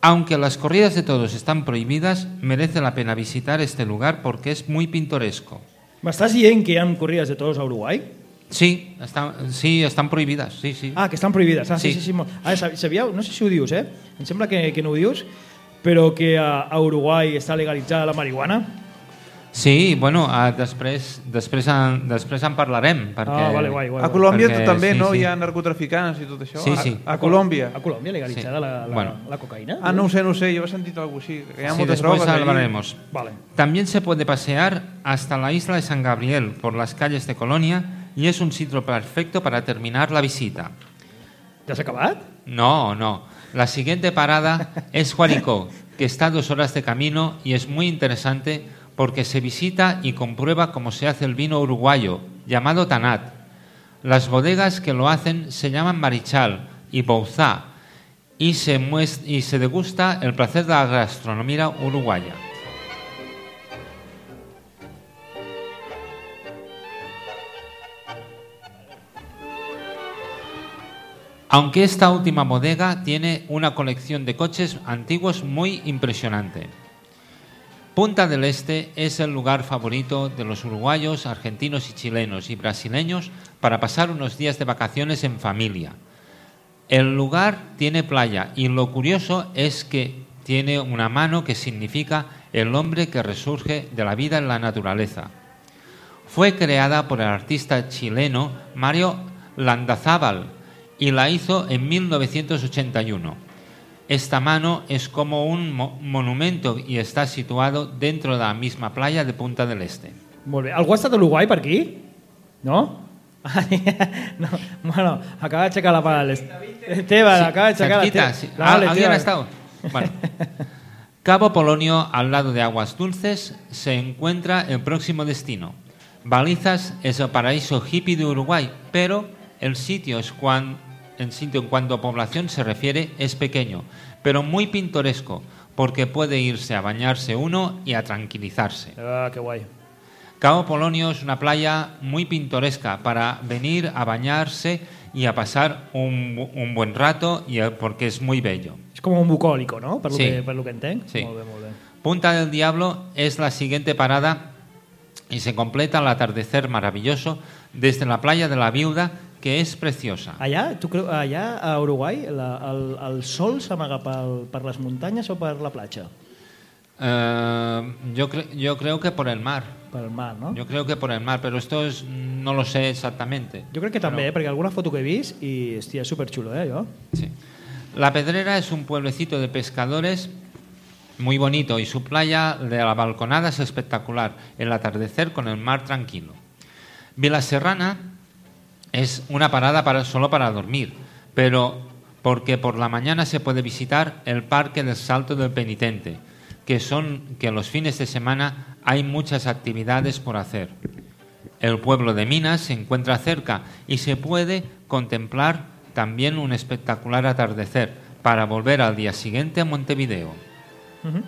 Aunque las corridas de toros están prohibidas, merece la pena visitar este lugar porque es muy pintoresco. M'estàs dient que hi ha corrides de toros a Uruguai? Sí, están, sí, están prohibidas, sí, sí. Ah, que estan prohibides. Ah, sí, sí, Sí. sí. Ah, sab- sabíeu? No sé si ho dius, eh? Em sembla que, que no ho dius, però que a, a Uruguai està legalitzada la marihuana. Sí, bueno, ah, després, després, en, després en parlarem. Perquè, Ah, vale, guai, guai, A Colòmbia perquè, també, sí, no? sí. Hi ha narcotraficants i tot això. Sí, A- sí. A, Colòmbia. A Colòmbia legalitzada la, la, Bueno. la cocaïna? Ah, no ho sé, no ho sé, jo he sentit alguna cosa així. Que hi ha Sí, moltes después drogues hablaremos. Vale. También se puede pasear hasta la isla de San Gabriel por las calles de Colonia y es un sitio perfecto para terminar la visita. ¿Ya has acabado? No, no. La siguiente parada es Juaricó, que está a dos horas de camino y es muy interesante porque se visita y comprueba cómo se hace el vino uruguayo, llamado Tanat. Las bodegas que lo hacen se llaman Marichal y Bouzá y se, y se degusta el placer de la gastronomía uruguaya. Aunque esta última bodega tiene una colección de coches antiguos muy impresionante. Punta del Este es el lugar favorito de los uruguayos, argentinos y chilenos y brasileños para pasar unos días de vacaciones en familia. El lugar tiene playa y lo curioso es que tiene una mano que significa el hombre que resurge de la vida en la naturaleza. Fue creada por el artista chileno Mario Landazábal y la hizo en 1981. Esta mano es como un mo- monumento y está situado dentro de la misma playa de Punta del Este. Molt bé. Algú ha estat a Uruguai per aquí? No? no. Bueno, acaba d'aixecar la pala. Esteban, Sí, acaba d'aixecar la cerquita, teva. sí. La Ah, ¿Alguien ha estado? Bueno. Cabo Polonio, al lado de Aguas Dulces, se encuentra el próximo destino. Balizas es el paraíso hippie de Uruguay, pero el sitio es, cuan- en sitio en cuanto a población se refiere es pequeño, pero muy pintoresco, porque puede irse a bañarse uno y a tranquilizarse. Ah, qué guay. Cabo Polonio es una playa muy pintoresca para venir a bañarse y a pasar un, un buen rato y, eh, porque es muy bello. És com un bucòlico, no? Per lo, Sí. que, per lo que entenc. Sí. Molt bé, molt bé. Punta del Diablo es la siguiente parada y se completa al atardecer maravilloso desde la playa de la Viuda, que es preciosa. Allà, tu creu, allà a Uruguai, la, el, el sol s'amaga per les muntanyes o per la platja? Eh, yo, cre- yo creo que por el mar. Per el mar, no? Yo creo que por el mar, pero esto es, no lo sé exactamente. Jo crec que també, eh, perquè alguna foto que he vist i, hòstia, és superxulo, eh, jo? Sí. La Pedrera es un pueblecito de pescadores muy bonito y su playa de la balconada es espectacular. El atardecer con el mar tranquilo. Vila Serrana es una parada para, solo para dormir, pero porque por la mañana se puede visitar el Parque del Salto del Penitente, que son que los fines de semana hay muchas actividades por hacer. El pueblo de Minas se encuentra cerca y se puede contemplar también un espectacular atardecer para volver al día siguiente a Montevideo. Uh -huh.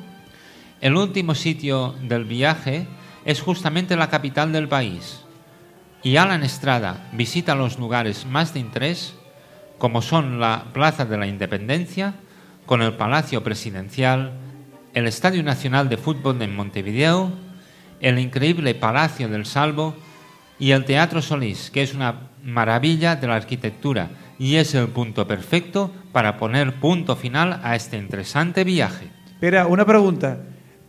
El último sitio del viaje es justamente la capital del país. Y Alan Estrada visita los lugares más de interés, como son la Plaza de la Independencia, con el Palacio Presidencial, el Estadio Nacional de Fútbol de Montevideo, el increíble Palacio del Salvo y el Teatro Solís, que es una maravilla de la arquitectura y es el punto perfecto para poner punto final a este interesante viaje. Pere, una pregunta.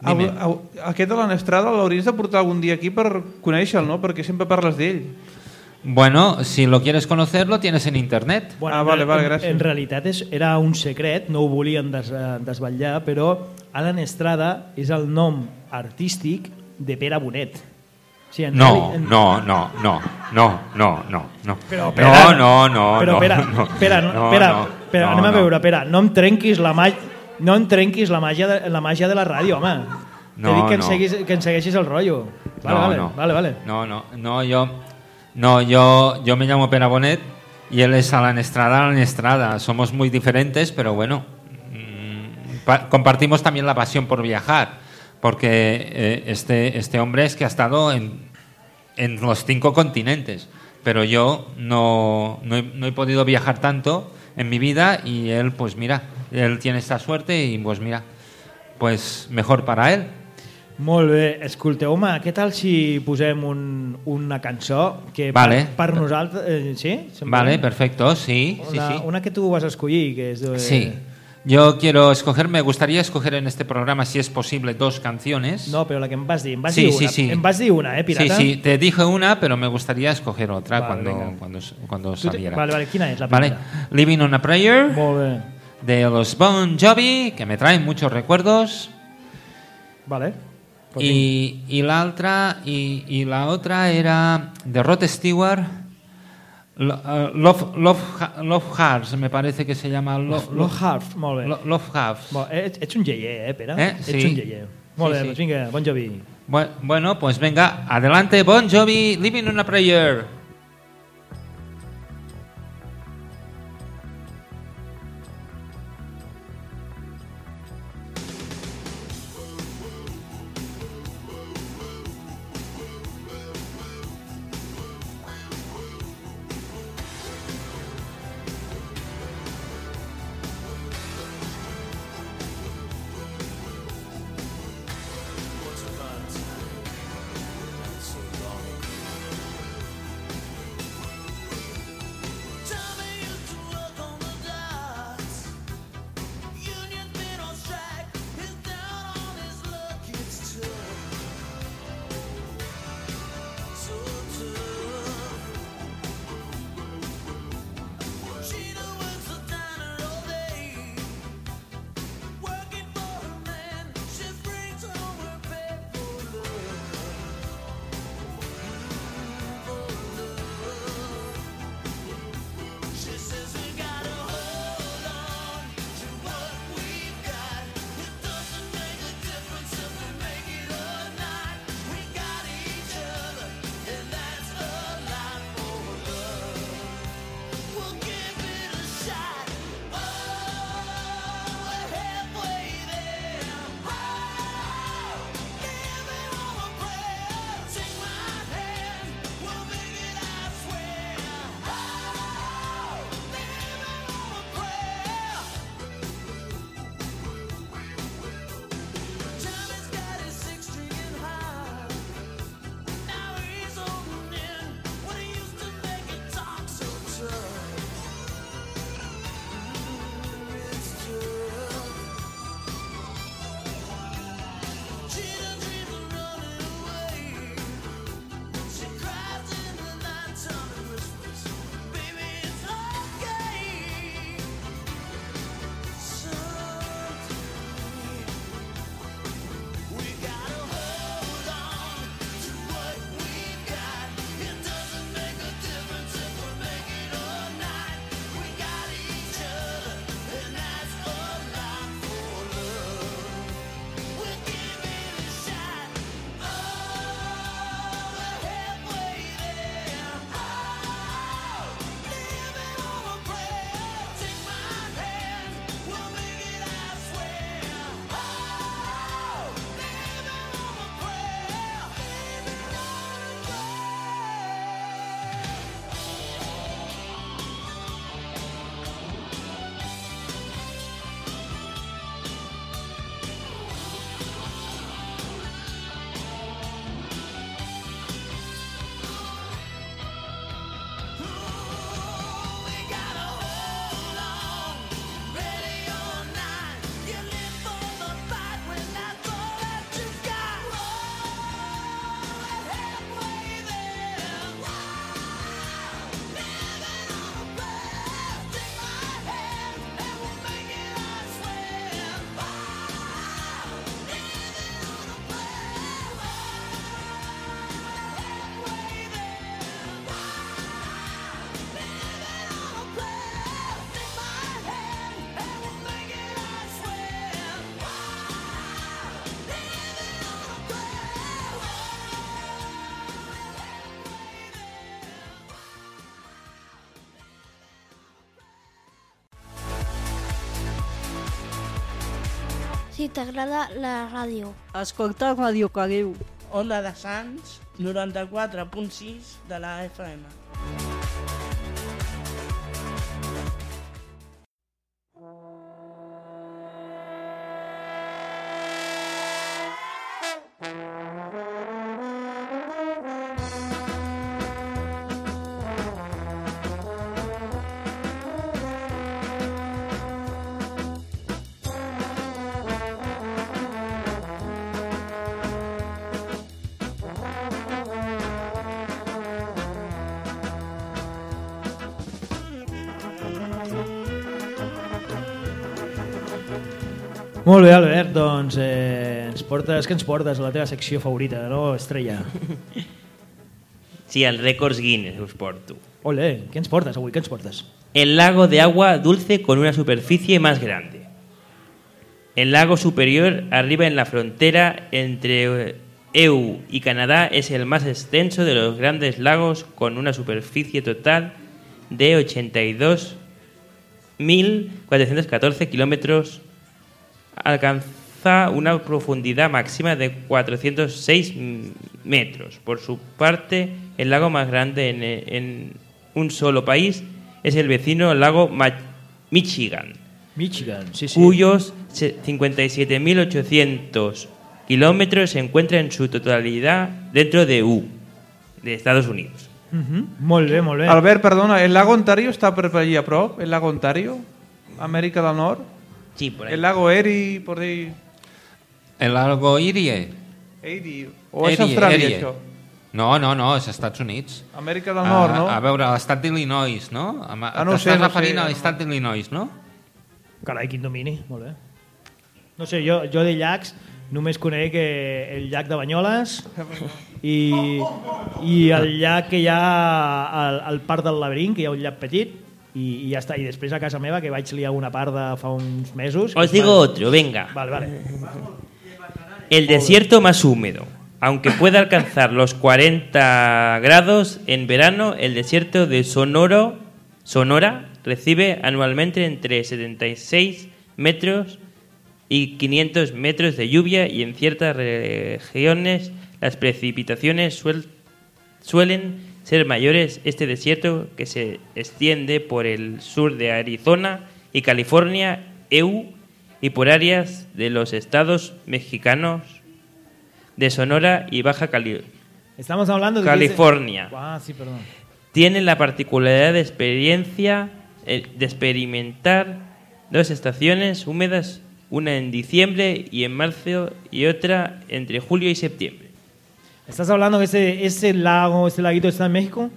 Dime. El, el, aquest de l'Anestrada l'hauries de portar algun dia aquí per conèixer-lo, no? Perquè sempre parles d'ell. Bueno, si lo quieres conocer, lo tienes en internet. Bueno, Ah, vale, en- vale, en- gràcies. En realitat és, era un secret, no ho volien des, eh, desvetllar, però Alan Estrada és el nom artístic de Pere Bonet. O sigui, en No, reali- en- no, no, no, no, no, no, no. Però, no, Pere, no, no, però, no, Pere, no, Pere, no, no, Pere, no, Pere, no, anem a no. veure, Pere, no em trenquis la màgia, no em trenquis la màgia de, la màgia de la ràdio, home. T'he No, dit que, no. que ensegueixis el rotllo. Vale, no, vale, no. vale, vale. No, no, no, yo, no, yo, yo me llamo Pera Bonet y él es Alan Estrada, Alan Estrada. Somos muy diferentes, pero bueno, mm, pa- compartimos también la pasión por viajar, porque eh, este, este hombre es que ha estado en, en los cinco continentes, pero yo no, no, he, no he podido viajar tanto en mi vida y él, pues mira, él tiene esta suerte y pues mira, pues mejor para él. Molt bé, escolteu, home, què tal si posem un, una cançó que Vale. per, per nosaltres... Eh, sí? Sembla Vale, bé? perfecto, sí, sí, Una, sí. una que tu vas escollir, que és de... Sí. Yo quiero escoger, me gustaría escoger en este programa, si es posible, dos canciones. No, però la que em vas dir, em vas Sí, dir sí, una. sí. Em vas dir una, eh, pirata? Sí, sí, te dije una, pero me gustaría escoger otra Vale, cuando, venga. cuando, cuando Tu te- saliera. Vale, vale, quina és la Vale. primera? Living on a Prayer Molt bé. De los Bon Jovi, que me traen muchos recuerdos. Vale. Pues Y, y la otra y, y la otra era de Rod Stewart. Eh, Love, Love, Love Hearts, me parece que se llama Love, Love Half, molt bé. Lo- Love Hearts. Bo, ets, un lleyer, eh, Pere? Eh? Ets un lleyer. Molt Sí, bé, sí. doncs vinga, Bon Jovi. Bu- Bueno, pues venga, adelante, Bon Jovi, Living on a Prayer. Si t'agrada la ràdio. Escolta Radio Caliu. Onda de Sants, 94.6 de la FM. Molt bé, Albert, doncs eh, ens portes, què ens portes a la teva secció favorita, no, Estrella? Sí, el Records Guinness us porto. Ole, què ens portes avui, què ens portes? El lago de agua dulce con una superficie más grande. El lago superior, arriba en la frontera entre EU y Canadá, es el más extenso de los grandes lagos con una superficie total de 82.414 kilómetros. Alcanza una profundidad máxima de 406 metros. Por su parte, el lago más grande en, en un solo país es el vecino lago Ma- Michigan, Michigan, sí, sí. cuyos se- 57.800 kilómetros se encuentran en su totalidad dentro de EU, de Estados Unidos. Molt bé, molt bé. Albert, perdona, el lago Ontario està per allí a prop? El lago Ontario? Amèrica del Nord? Sí, por ahí. El lago Erie, por ahí... El lago Erie. Erie. O és Austràlia, això? No, no, no, és Estats Units. Amèrica del Nord, no? A, a veure, l'estat d'Illinois, no? A, Ah, no ho sé, T'estàs no referint sé. a l'estat d'Illinois, no? Carai, quin domini, molt bé. No sé, jo, jo de llacs només conec eh, el llac de Banyoles i, i el llac que hi ha al, al parc del laberint, que hi ha un llac petit, i, i ja està. I després a casa meva, que vaig liar una part de fa uns mesos... Os digo otro, venga. Vale, vale. El desierto más húmedo. Aunque pueda alcanzar los 40 grados en verano, el desierto de Sonoro, Sonora recibe anualmente entre 76 metros y 500 metros de lluvia y en ciertas regiones las precipitaciones suel- suelen ser mayores. Este desierto que se extiende por el sur de Arizona y California, EU, y por áreas de los estados mexicanos de Sonora y Baja Cali- Estamos hablando de... California. Ah, sí, perdón. Tienen la particularidad de experiencia eh, de experimentar dos estaciones húmedas, una en diciembre y en marzo y otra entre julio y septiembre. ¿Estás hablando que ese, ese lago, ese laguito está en México?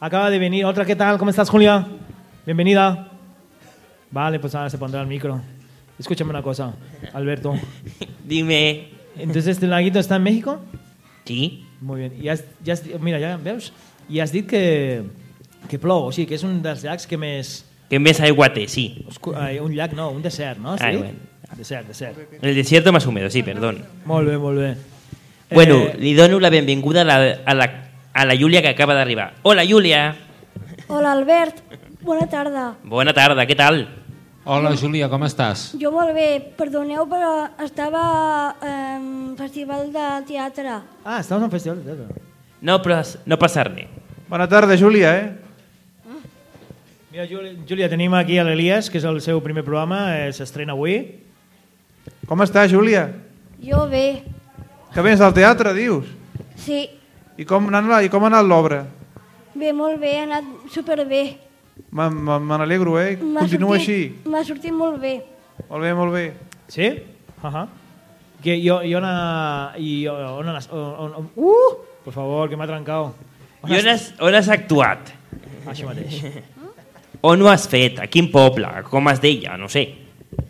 Acaba de venir. Otra, ¿qué tal? ¿Cómo estás, Julia? Bienvenida. Vale, pues ahora se pondrá el micro. Escúchame una cosa, Alberto. Dime. Entonces, ¿este laguito está en México? Sí. Muy bien. I has, ja has, mira, ja veus? I has dit que, que plou, o sigui, que és un dels llacs que més... Que més aigua té, sí. Ai, un llac no, un desert, no? Ai, Sí? bueno. Desert, desert. El desierto más húmedo, sí, perdón. Molt bé, molt bé. Bueno, Eh, li dono la benvinguda a la, a la, a la Júlia que acaba d'arribar. Hola, Júlia. Hola, Albert. Bona tarda. Bona tarda, què tal? Hola, Júlia, com estàs? Jo molt bé. Perdoneu, però estava en festival de teatre. Ah, estamos en festival de teatre. No, però no passa res. Bona tarda, Júlia, eh? Mira, Júlia, Júlia, tenim aquí a l'Elias, que és el seu primer programa, eh, s'estrena avui. Com està, Júlia? Jo bé. Que vens del teatre, dius? Sí. I com, ha anat- i com ha anat l'obra? Bé, molt bé. Ha anat superbé. Me me- me n'alegro, eh? Continua sortit- així. M'ha sortit molt bé. Molt bé, molt bé. Sí? Uh -huh. Que, i on, ha, i on, has, on, on, uh! Per favor, que m'ha trencat. I on has, on has actuat? Això mateix. On ho has fet? A quin poble? Com es deia? No sé.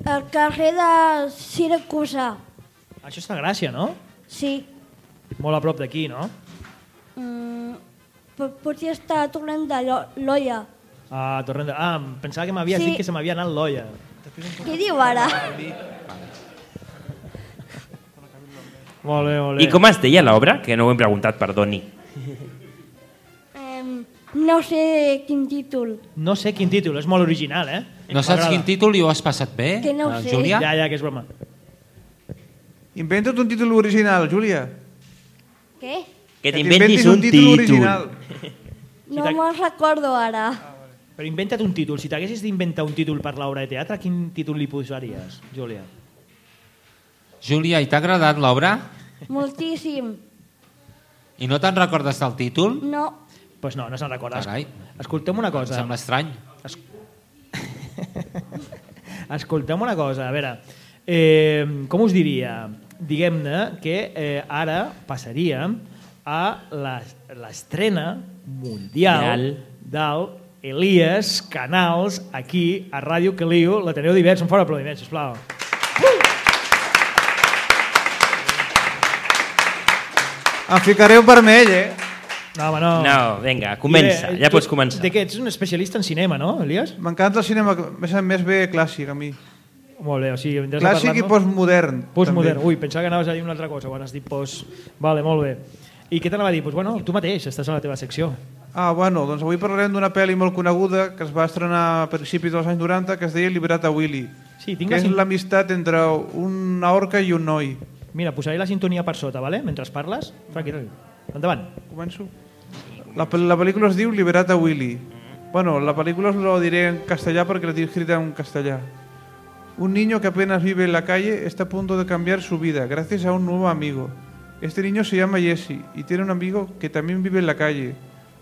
Al carrer de Siracusa. Això està a Gràcia, no? Sí. Molt a prop d'aquí, no? Mm, pot- potser està tornant de Lo- l'olla. Ah, Torrent de... Ah, em pensava que m'havies Sí. dit que se m'havia anat l'olla. Què diu ara? Molt bé, molt bé. I com es deia l'obra? Que no ho hem preguntat, perdoni. No sé quin títol. No sé quin títol, és molt original, eh? No saps quin títol i ho has passat bé, Que no ho eh, sé. Júlia? Ja, ja, que és broma. Inventa't un títol original, Júlia. Què? Que t'inventis un un títol títol. original. No me'n recordo ara. Però inventa't un títol. Si t'haguessis d'inventar un títol per l'obra de teatre, quin títol li posaries, Júlia? Júlia, i t'ha agradat l'obra? Moltíssim. I no te'n recordes del títol? No. Doncs pues no, no se'n recorda. Carai. Escoltem una cosa. Em sembla estrany. Es... Escoltem una cosa, a veure, eh, com us diria? Diguem-ne que eh, ara passaríem a l'es- l'estrena mundial del Elias Canals aquí a Ràdio Caliu. La teniu divers, un fort aplaudiment, sisplau. Em ficaré un vermell, eh? No, home, no. No, vinga, comença, I bé, ja tu- pots començar. De què? Ets un especialista en cinema, no, Elias? M'encanta el cinema, més, més bé clàssic, a mi. Molt bé, o sigui... vindràs a Clàssic i parlar-nos? postmodern. Postmodern. també. Ui, pensava que anaves a dir una altra cosa quan has dit post... Vale, molt bé. I què t'anava a dir? Pues, bueno, tu mateix, estàs a la teva secció. Ah, bueno, doncs avui parlarem d'una pel·li molt coneguda que es va estrenar a principis dels anys 90 que es deia Liberat a Willy. Sí, tinc que la és sim- l'amistat entre una orca i un noi. Mira, posaré la sintonia per sota, vale? mentre parles. Tranquil, endavant. Començo. La, la pel·lícula es diu Liberat a Willy. Bueno, la película os lo diré en castellà porque la tiene escrita en castellà. Un niño que apenas vive en la calle está a punto de cambiar su vida gracias a un nuevo amigo. Este niño se llama Jesse y tiene un amigo que también vive en la calle.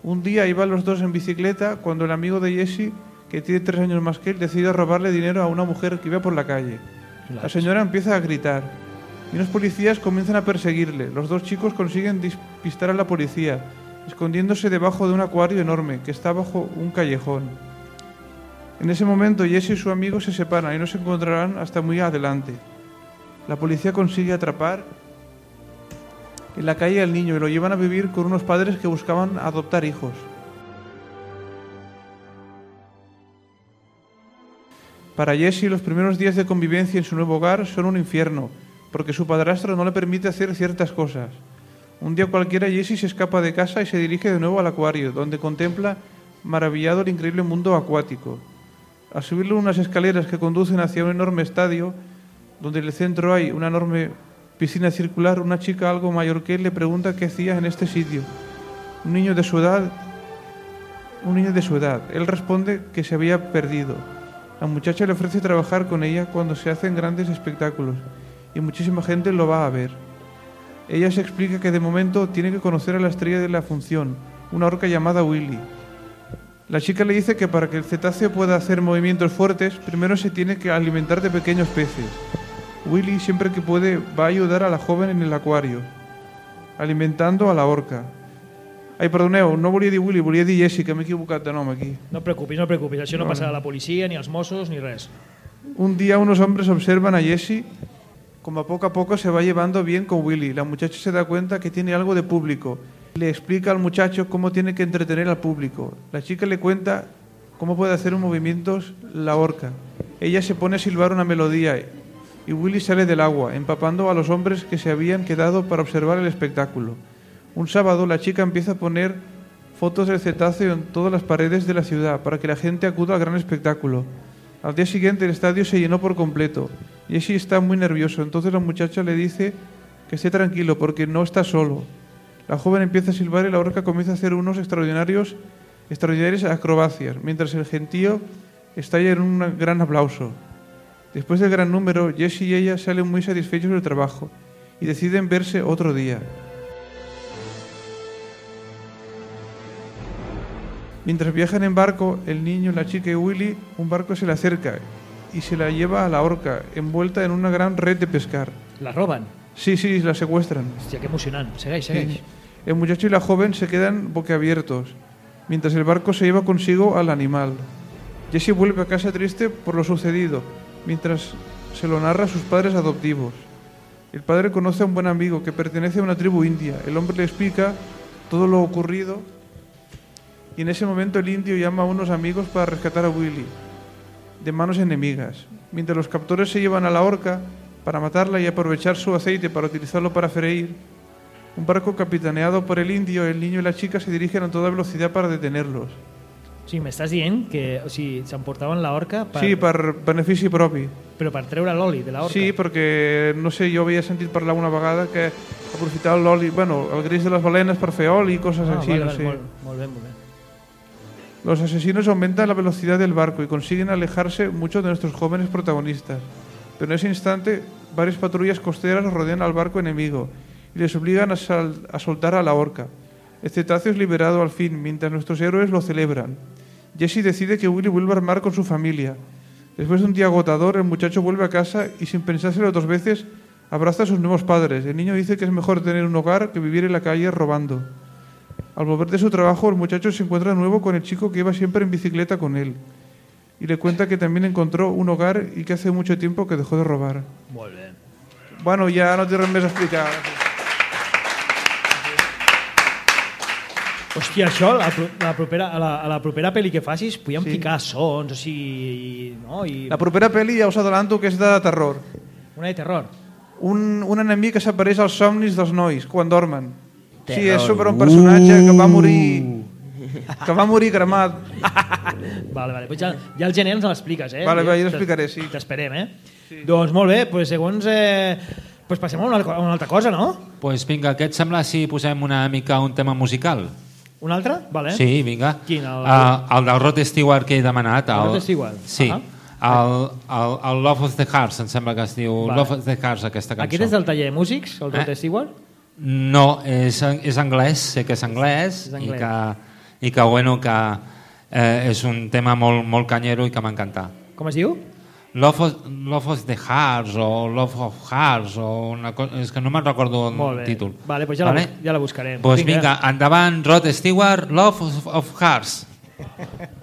Un día iban los dos en bicicleta cuando el amigo de Jesse, que tiene tres años más que él, decide robarle dinero a una mujer que iba por la calle. La señora empieza a gritar y unos policías comienzan a perseguirle. Los dos chicos consiguen despistar a la policía, escondiéndose debajo de un acuario enorme que está bajo un callejón. En ese momento Jesse y su amigo se separan y no se encontrarán hasta muy adelante. La policía consigue atrapar en la calle al niño y lo llevan a vivir con unos padres que buscaban adoptar hijos. Para Jesse los primeros días de convivencia en su nuevo hogar son un infierno, porque su padrastro no le permite hacer ciertas cosas. Un día cualquiera Jesse se escapa de casa y se dirige de nuevo al acuario, donde contempla maravillado el increíble mundo acuático. Al subirle unas escaleras que conducen hacia un enorme estadio, donde en el centro hay una enorme piscina circular, una chica algo mayor que él le pregunta qué hacía en este sitio. Un niño de su edad, un niño de su edad. Él responde que se había perdido. La muchacha le ofrece trabajar con ella cuando se hacen grandes espectáculos y muchísima gente lo va a ver. Ella se explica que de momento tiene que conocer a la estrella de la función, una orca llamada Willy. La chica le dice que para que el cetáceo pueda hacer movimientos fuertes, primero se tiene que alimentar de pequeños peces. Willy siempre que puede va a ayudar a la joven en el acuario, alimentando a la orca. Ai, perdoneu, no volia dir Willy, volia dir Jessie, que m'he equivocat de nom aquí. No et preocupis, no et preocupis. Això no Vale. passarà a la policia, ni als Mossos, ni res. Un día unos hombres observan a Jessie como a poco a poco se va llevando bien con Willy. La muchacha se da cuenta que tiene algo de público. Le explica al muchacho cómo tiene que entretener al público. La chica le cuenta cómo puede hacer un movimientos la horca. Ella se pone a silbar una melodía y Willy sale del agua, empapando a los hombres que se habían quedado para observar el espectáculo. Un sábado la chica empieza a poner fotos del cetáceo en todas las paredes de la ciudad para que la gente acuda al gran espectáculo. Al día siguiente el estadio se llenó por completo. Jesse está muy nervioso, entonces la muchacha le dice que esté tranquilo porque no está solo. La joven empieza a silbar y la orca comienza a hacer unos extraordinarios, extraordinarias acrobacias, mientras el gentío estalla en un gran aplauso. Después del gran número, Jesse y ella salen muy satisfechos del trabajo y deciden verse otro día. Mientras viajan en barco, el niño, la chica y Willy, un barco se le acerca y se la lleva a la horca, envuelta en una gran red de pescar. La roban? Sí, sí, la secuestran. Hòstia, que emocionant. Segueix, segueix. Sí. El muchacho y la joven se quedan boquiabiertos, mientras el barco se lleva consigo al animal. Jesse vuelve a casa triste por lo sucedido, mientras se lo narra a sus padres adoptivos. El padre conoce a un buen amigo que pertenece a una tribu india. El hombre le explica todo lo ocurrido y en ese momento el indio llama a unos amigos para rescatar a Willy de manos enemigas. Mientras los captores se llevan a la horca para matarla y aprovechar su aceite para utilizarlo para freír, un barco capitaneado por el indio, el niño y la chica se dirigen a toda velocidad para detenerlos. Sigui, m'estàs dient que o sigui, s'emportaven l'orca per, Sí, per benefici propi. però per treure l'oli de l'orca? Sí, perquè, no sé, jo havia sentit parlar una vegada que aprofitaven l'oli, bueno, el greix de les balenes per fer oli i coses ah, així, vale, no vale, sé. molt, molt bé, molt bé. Los asesinos aumentan la velocidad del barco y consiguen alejarse mucho de nuestros jóvenes protagonistas. Pero en ese instante, varias patrullas costeras rodean al barco enemigo y les obligan a, sal- a soltar a la horca. El cetáceo es liberado al fin, mientras nuestros héroes lo celebran. Jesse decide que Willy vuelva a armar con su familia. Después de un día agotador, el muchacho vuelve a casa y sin pensárselo dos veces, abraza a sus nuevos padres. El niño dice que es mejor tener un hogar que vivir en la calle robando. Al volver de su trabajo, el muchacho se encuentra de nuevo con el chico que iba siempre en bicicleta con él. Y le cuenta que también encontró un hogar y que hace mucho tiempo que dejó de robar. Molt bé. Bueno, ja no té res més a explicar. Hòstia, això, la, la propera, a, la, a la propera pel·li que facis, podíem sí. ficar sons, o sigui... No? I La propera pel·li ja us adelanto que és de terror. Una de terror. Un, un enemic que s'apareix als somnis dels nois quan dormen. Sí, Terror. és sobre un personatge que va morir que va morir cremat. Vale, vale. Pues ja, ja el gener ens l'expliques, eh? Vale, va, jo l'explicaré, sí. T'esperem, eh? Sí. Doncs molt bé, pues, segons... Eh, pues passem a una, a una altra cosa, no? pues vinga, què et sembla si posem una mica un tema musical? Un altre? Vale. Sí, vinga. Quin? El, Uh, el del Rod Stewart que he demanat. El Rod Stewart? Sí. Ah. El, el, el Love of the Hearts, em sembla que es diu Vale. Love of the Hearts, aquesta cançó. Aquest és del taller de músics, el Rod Eh? Stewart? No, és, és anglès, sé que és anglès, És i anglès. que, i que, bueno, que eh, és un tema molt, molt canyero i que m'encanta. Com es diu? Love of, Love of the Hearts o Love of Hearts o una cosa, és que no me'n recordo el Molt bé. títol. Vale, pues ja, la, ja la buscarem. Pues vinga, endavant, Rod Stewart, Love of, of Hearts.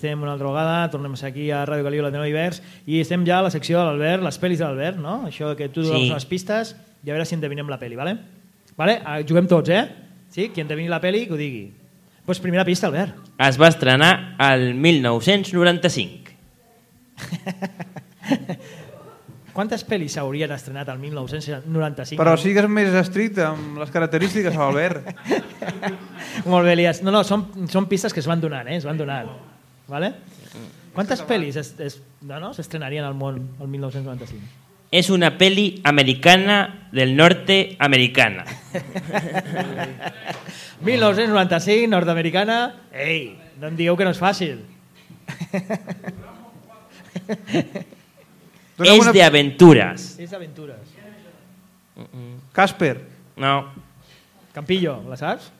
estem una altra vegada, tornem a ser aquí a Ràdio Caliu, la Teva Divers, i estem ja a la secció de l'Albert, les pel·lis de l'Albert, no? Això que tu dones Sí. unes pistes i a veure si endevinem la pel·li, vale? Vale? Ah, Juguem tots, eh? Sí? Qui endevini la pel·li, que ho digui. Doncs pues primera pista, Albert. Es va estrenar al 1995. Quantes pel·lis s'haurien estrenat al 1995? Però sigues més estricte amb les característiques, Albert. Molt bé, Elias. No, no, són, són pistes que es van donant, eh? Es van donant. Vale? Quantes pel·lis es, es, no, no, s'estrenarien al món el 1995? Es una peli americana del norte americana. 1995, nord-americana... Ei, no em digueu que no és fàcil. es de aventuras. És d'aventures. Casper. No. Campillo, la saps?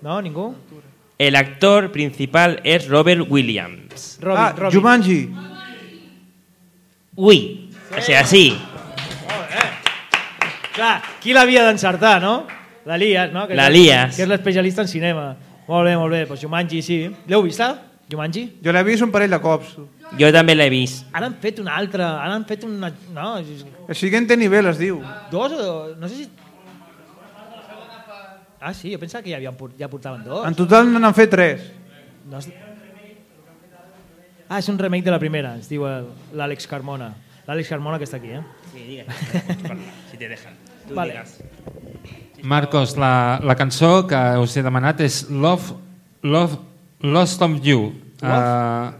No, ningú? El actor principal es Robert Williams. Robin, ah, Robin. Jumanji. Uy, o sea, sí. Clar, qui l'havia d'encertar, no? L'Elias, no? Que és- L'Elias. Que és l'especialista en cinema. Molt bé, molt bé. Pues Jumanji, sí. L'heu vista? Jumanji? Jo l'he vist un parell de cops. Jo també l'he vist. Ara han fet una altra, ara han fet una... No, El siguiente nivel es diu. dos o... No sé si... Ah, sí, jo pensava que ja, havien, ja portaven dos. En total n'han fet tres. No es... Ah, és un remake de la primera, es diu l'Àlex Carmona. L'Àlex Carmona que està aquí, eh? Sí, digue. si te dejan. Tú Vale. digas. Marcos, la, la cançó que us he demanat és Love, Love, Lost of You. Uh,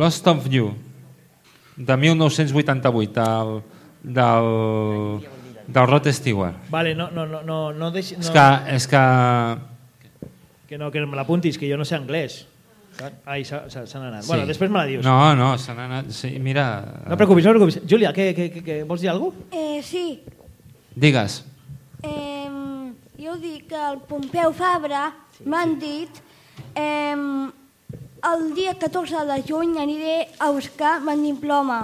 Lost of You, de 1988, del, del, del Rod Stewart. Vale, no, no, no, no, no, deixi, no És que, és que Que no, que me l'apuntis, que jo no sé anglès. Ai, s'ha- s'ha- s'han anat. Bueno, després me la dius. No, no, se n'ha anat... Sí, mira... No preocupis, no preocupis. Júlia, què, què, què, què, vols dir alguna cosa? Eh, sí, Digues. eh, jo dic que el Pompeu Fabra m'han dit eh, el dia 14 de juny aniré a buscar mon diploma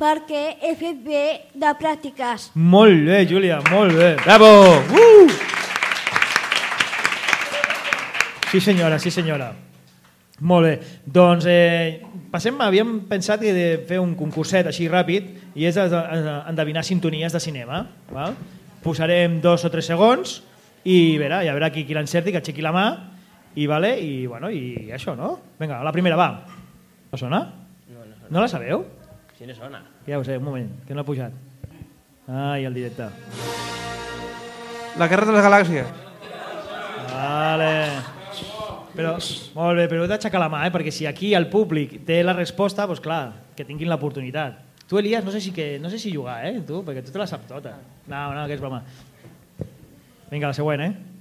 perquè he fet bé de pràctiques. Molt bé, Júlia, molt bé. Bravo! Uh! Sí senyora, sí senyora. Molt bé. Doncs eh, passem, havíem pensat que de fer un concurset així ràpid i és de- de- endevinar sintonies de cinema. Val? Posarem dos o tres segons i verà, ja veurà qui, qui l'encerti, que aixequi la mà i, vale, i, bueno, i això, no? Vinga, la primera, va. No sona? No, no, No la sabeu? Si no sona. Ja ho sé, un moment, que no ha pujat. Ai, el directe. La Guerra de les Galàxies. Vale. Però, molt bé, però heu d'aixecar la mà, eh? perquè si aquí el públic té la resposta, doncs clar, que tinguin l'oportunitat. Tu, Elias, no sé si, que, no sé si jugar, eh? Tu, perquè tu te la saps tota. No, no, que és broma. Vinga, la següent, eh?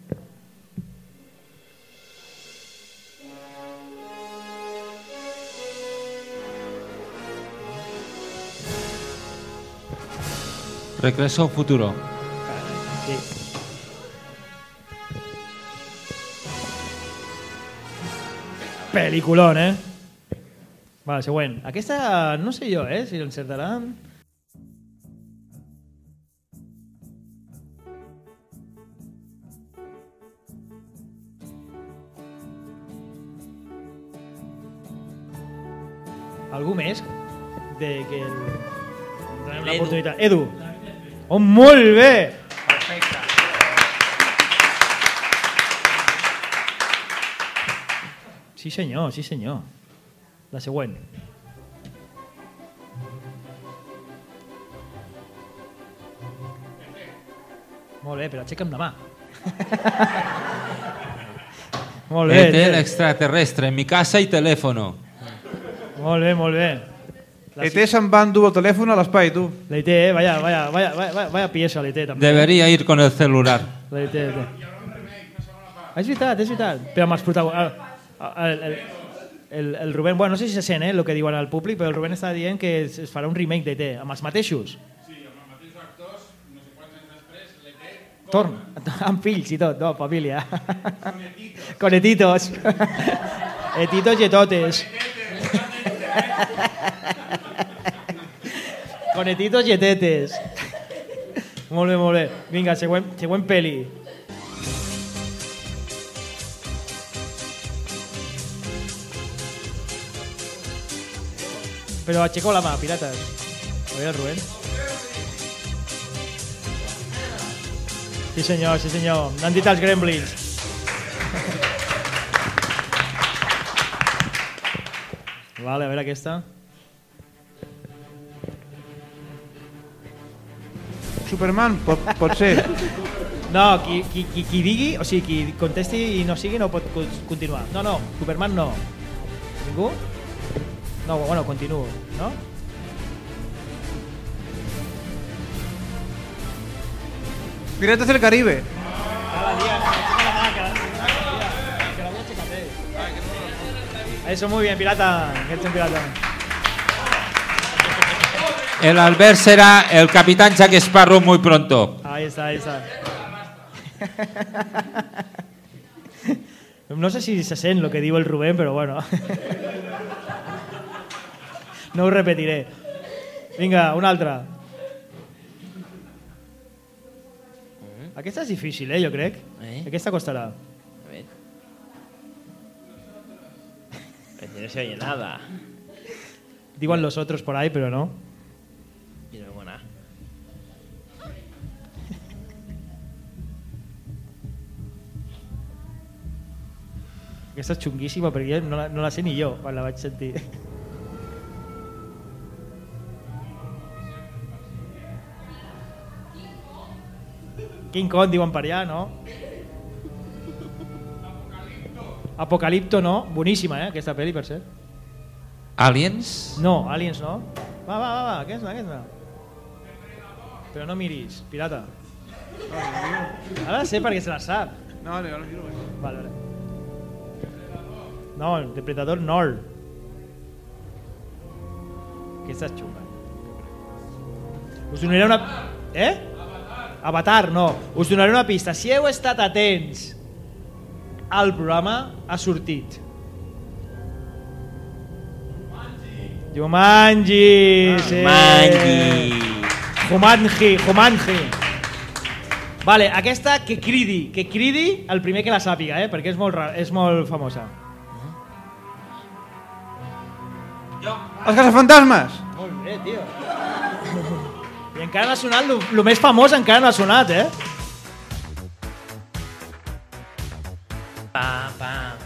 Regreso al futuro. Sí. Peliculón, eh? Vale, següent. Aquesta no sé jo, eh, si l'encertaran. Algú més? De que el... donem l'oportunitat. Edu. Oh, molt bé! Perfecte. Sí senyor, sí senyor. La següent. Molt bé, però aixeca'm la mà. molt bé, ET, el tio. extraterrestre, en mi casa y teléfono. molt bé, molt bé. ET se'n va endur el telèfon a l'espai, tu. L'ET, eh? Vaya, vaya, vaya, vaya, vaya pieza l'ET també. Debería ir con el celular. L'ET, l'ET. És veritat, és veritat. Però amb els protagonistes... El, el, el, el Rubén, bueno, no sé si se sent eh, el que diuen al públic, però el Rubén està dient que es, es farà un remake d'ET amb els mateixos. Sí, amb els mateixos actors, no sé quants anys després, l'ET... Torn, amb fills i tot, no, família. Conetitos. Etitos i etotes. Conetitos i etetes. Molt bé, molt bé. Vinga, següent, següent peli. Però aixeco la mà, pirates. A Rubén. Sí senyor, sí dit els Gremlins. Vale, a veure aquesta. Superman, pot, pot ser. No, qui, qui, qui, qui digui, o sigui, qui contesti i no sigui no pot co- continuar. No, no, Superman no. Ningú? No, bueno, continuo, no? Pirates del Caribe. Eso, muy bien, pirata. Que pirata. El Albert será el capitán Jack Sparrow muy pronto. Ahí está, ahí está. No sé si se sent lo que diu el Rubén, però bueno. No ho repetiré. Vinga, una altra. Aquesta és difícil, eh, jo crec. Eh? Aquesta costarà. No se oye nada. Diuen los otros por ahí, però no. Y no buena. Aquesta és xunguíssima perquè jo no la, no la sé ni jo quan la vaig sentir. King Kong diuen per allà, no? Apocalipto no, boníssima eh, aquesta pel·li per cert. Aliens? No, Aliens no. Va, va, va, va aquesta, aquesta. Però no miris, pirata. Ara sé perquè se la sap. No, no, no, no. Vale, vale. No, el Depredador Nord. Aquesta és xunga. Us donaré una... Eh? Avatar, no. Us donaré una pista. Si heu estat atents al programa, ha sortit. Jumanji. Sí. Jumanji. Jumanji, Jumanji. Vale, aquesta que cridi, que cridi el primer que la sàpiga, eh? perquè és molt, ra- és molt famosa. Els caçafantasmes. Molt bé, tio. I encara no ha sonat, el més famós encara no ha sonat, eh?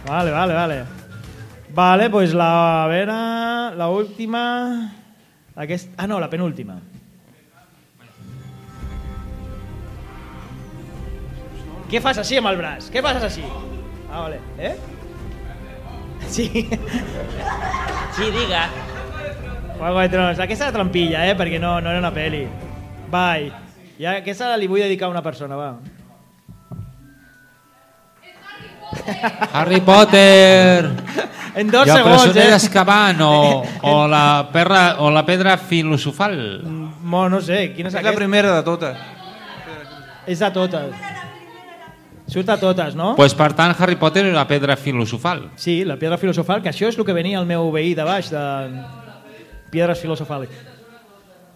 Vale, vale, vale. Vale, pues la... A veure, la última... Aquest... Ah, no, la penúltima. Què fas així amb el braç? Què fas així? Ah, vale. Eh? Sí. Sí, diga. Juego de Tronos. Aquesta era trampilla, eh? Perquè no, no era una peli. Bye. I aquesta li vull dedicar a una persona, va. Harry Potter. En dos I el segons, presoner eh? d'Azkaban o, o, la perra, o la pedra filosofal. Mo, no sé, quina és, És la primera de totes. És de totes. Surt a totes, no? Pues per tant, Harry Potter és la pedra filosofal. Sí, la pedra filosofal, que això és el que venia el meu veí de baix, de piedres filosofals.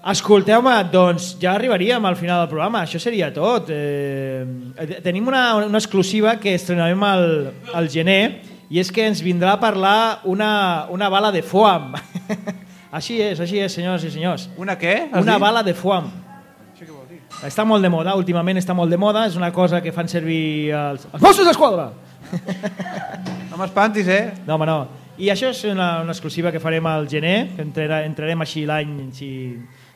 Escolteu-me, doncs ja arribaríem al final del programa, això seria tot. Eh, tenim una, una exclusiva que estrenarem al, al gener i és que ens vindrà a parlar una, una bala de foam. així és, així és, senyors i senyors. Una què? Una dit? bala de foam. Està molt de moda, últimament està molt de moda, és una cosa que fan servir els, els Mossos d'Esquadra. No m'espantis, eh? No, home, no. I això és una, una exclusiva que farem al gener, que entrarà, entrarem així l'any així,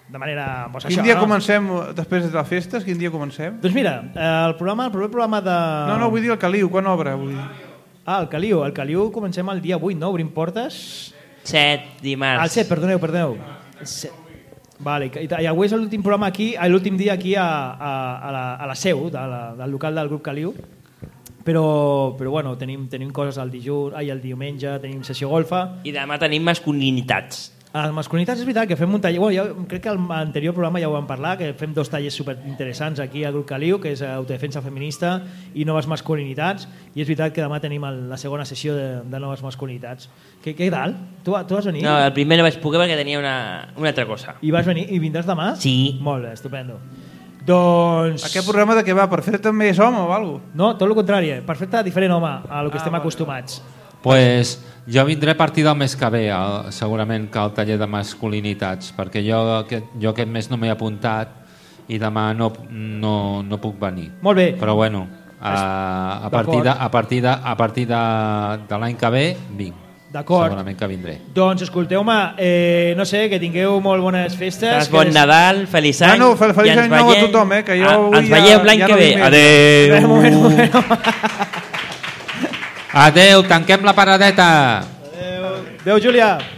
de manera... Pues, Quin això, dia no? comencem després de les festes? Quin dia comencem? Doncs mira, el programa, el proper programa de... No, no, vull dir el Caliu, quan obre? Vull dir. Ah, el Caliu. El Caliu comencem el dia 8, no? Obrim portes... Set dimarts. Al 7, perdoneu, perdoneu. 7. Vale, i, i avui és l'últim programa aquí, eh, l'últim dia aquí a, a, a, la, a la seu de la, del local del grup Caliu però, però bueno, tenim, tenim coses el dijous, ai, el diumenge, tenim sessió golfa. I demà tenim masculinitats. A les masculinitats és veritat que fem un taller, bueno, ja, crec que al anterior programa ja ho vam parlar, que fem dos tallers super interessants aquí al grup Caliu, que és autodefensa feminista i noves masculinitats, i és veritat que demà tenim el, la segona sessió de, de noves masculinitats. Què, què tal? Tu, tu vas venir? No, el primer no vaig poder perquè tenia una, una altra cosa. I vas venir i vindràs demà? Sí. Molt bé, estupendo. Doncs... Aquest programa de què va? Per fer-te més home o alguna No, tot el contrari, eh? per fer-te diferent home a lo que Ah, estem acostumats. Pues jo vindré a partir del mes que ve, el, segurament, que al taller de masculinitats, perquè jo aquest, jo aquest mes no m'he apuntat i demà no, no, no puc venir. Molt bé. Però bueno, a, a partir de, a partir de, a partir de, de l'any que ve vinc. D'acord. Segurament que vindré. Doncs escolteu-me, eh, no sé, que tingueu molt bones festes. Fes que bon des- Nadal, feliç any. Bueno, fel- feliç any nou a tothom, eh, que jo Ah, avui Ens ja- veiem l'any ja que no ve. Adéu. Un moment, un moment. Adeu, tanquem la paradeta. Adéu, Júlia.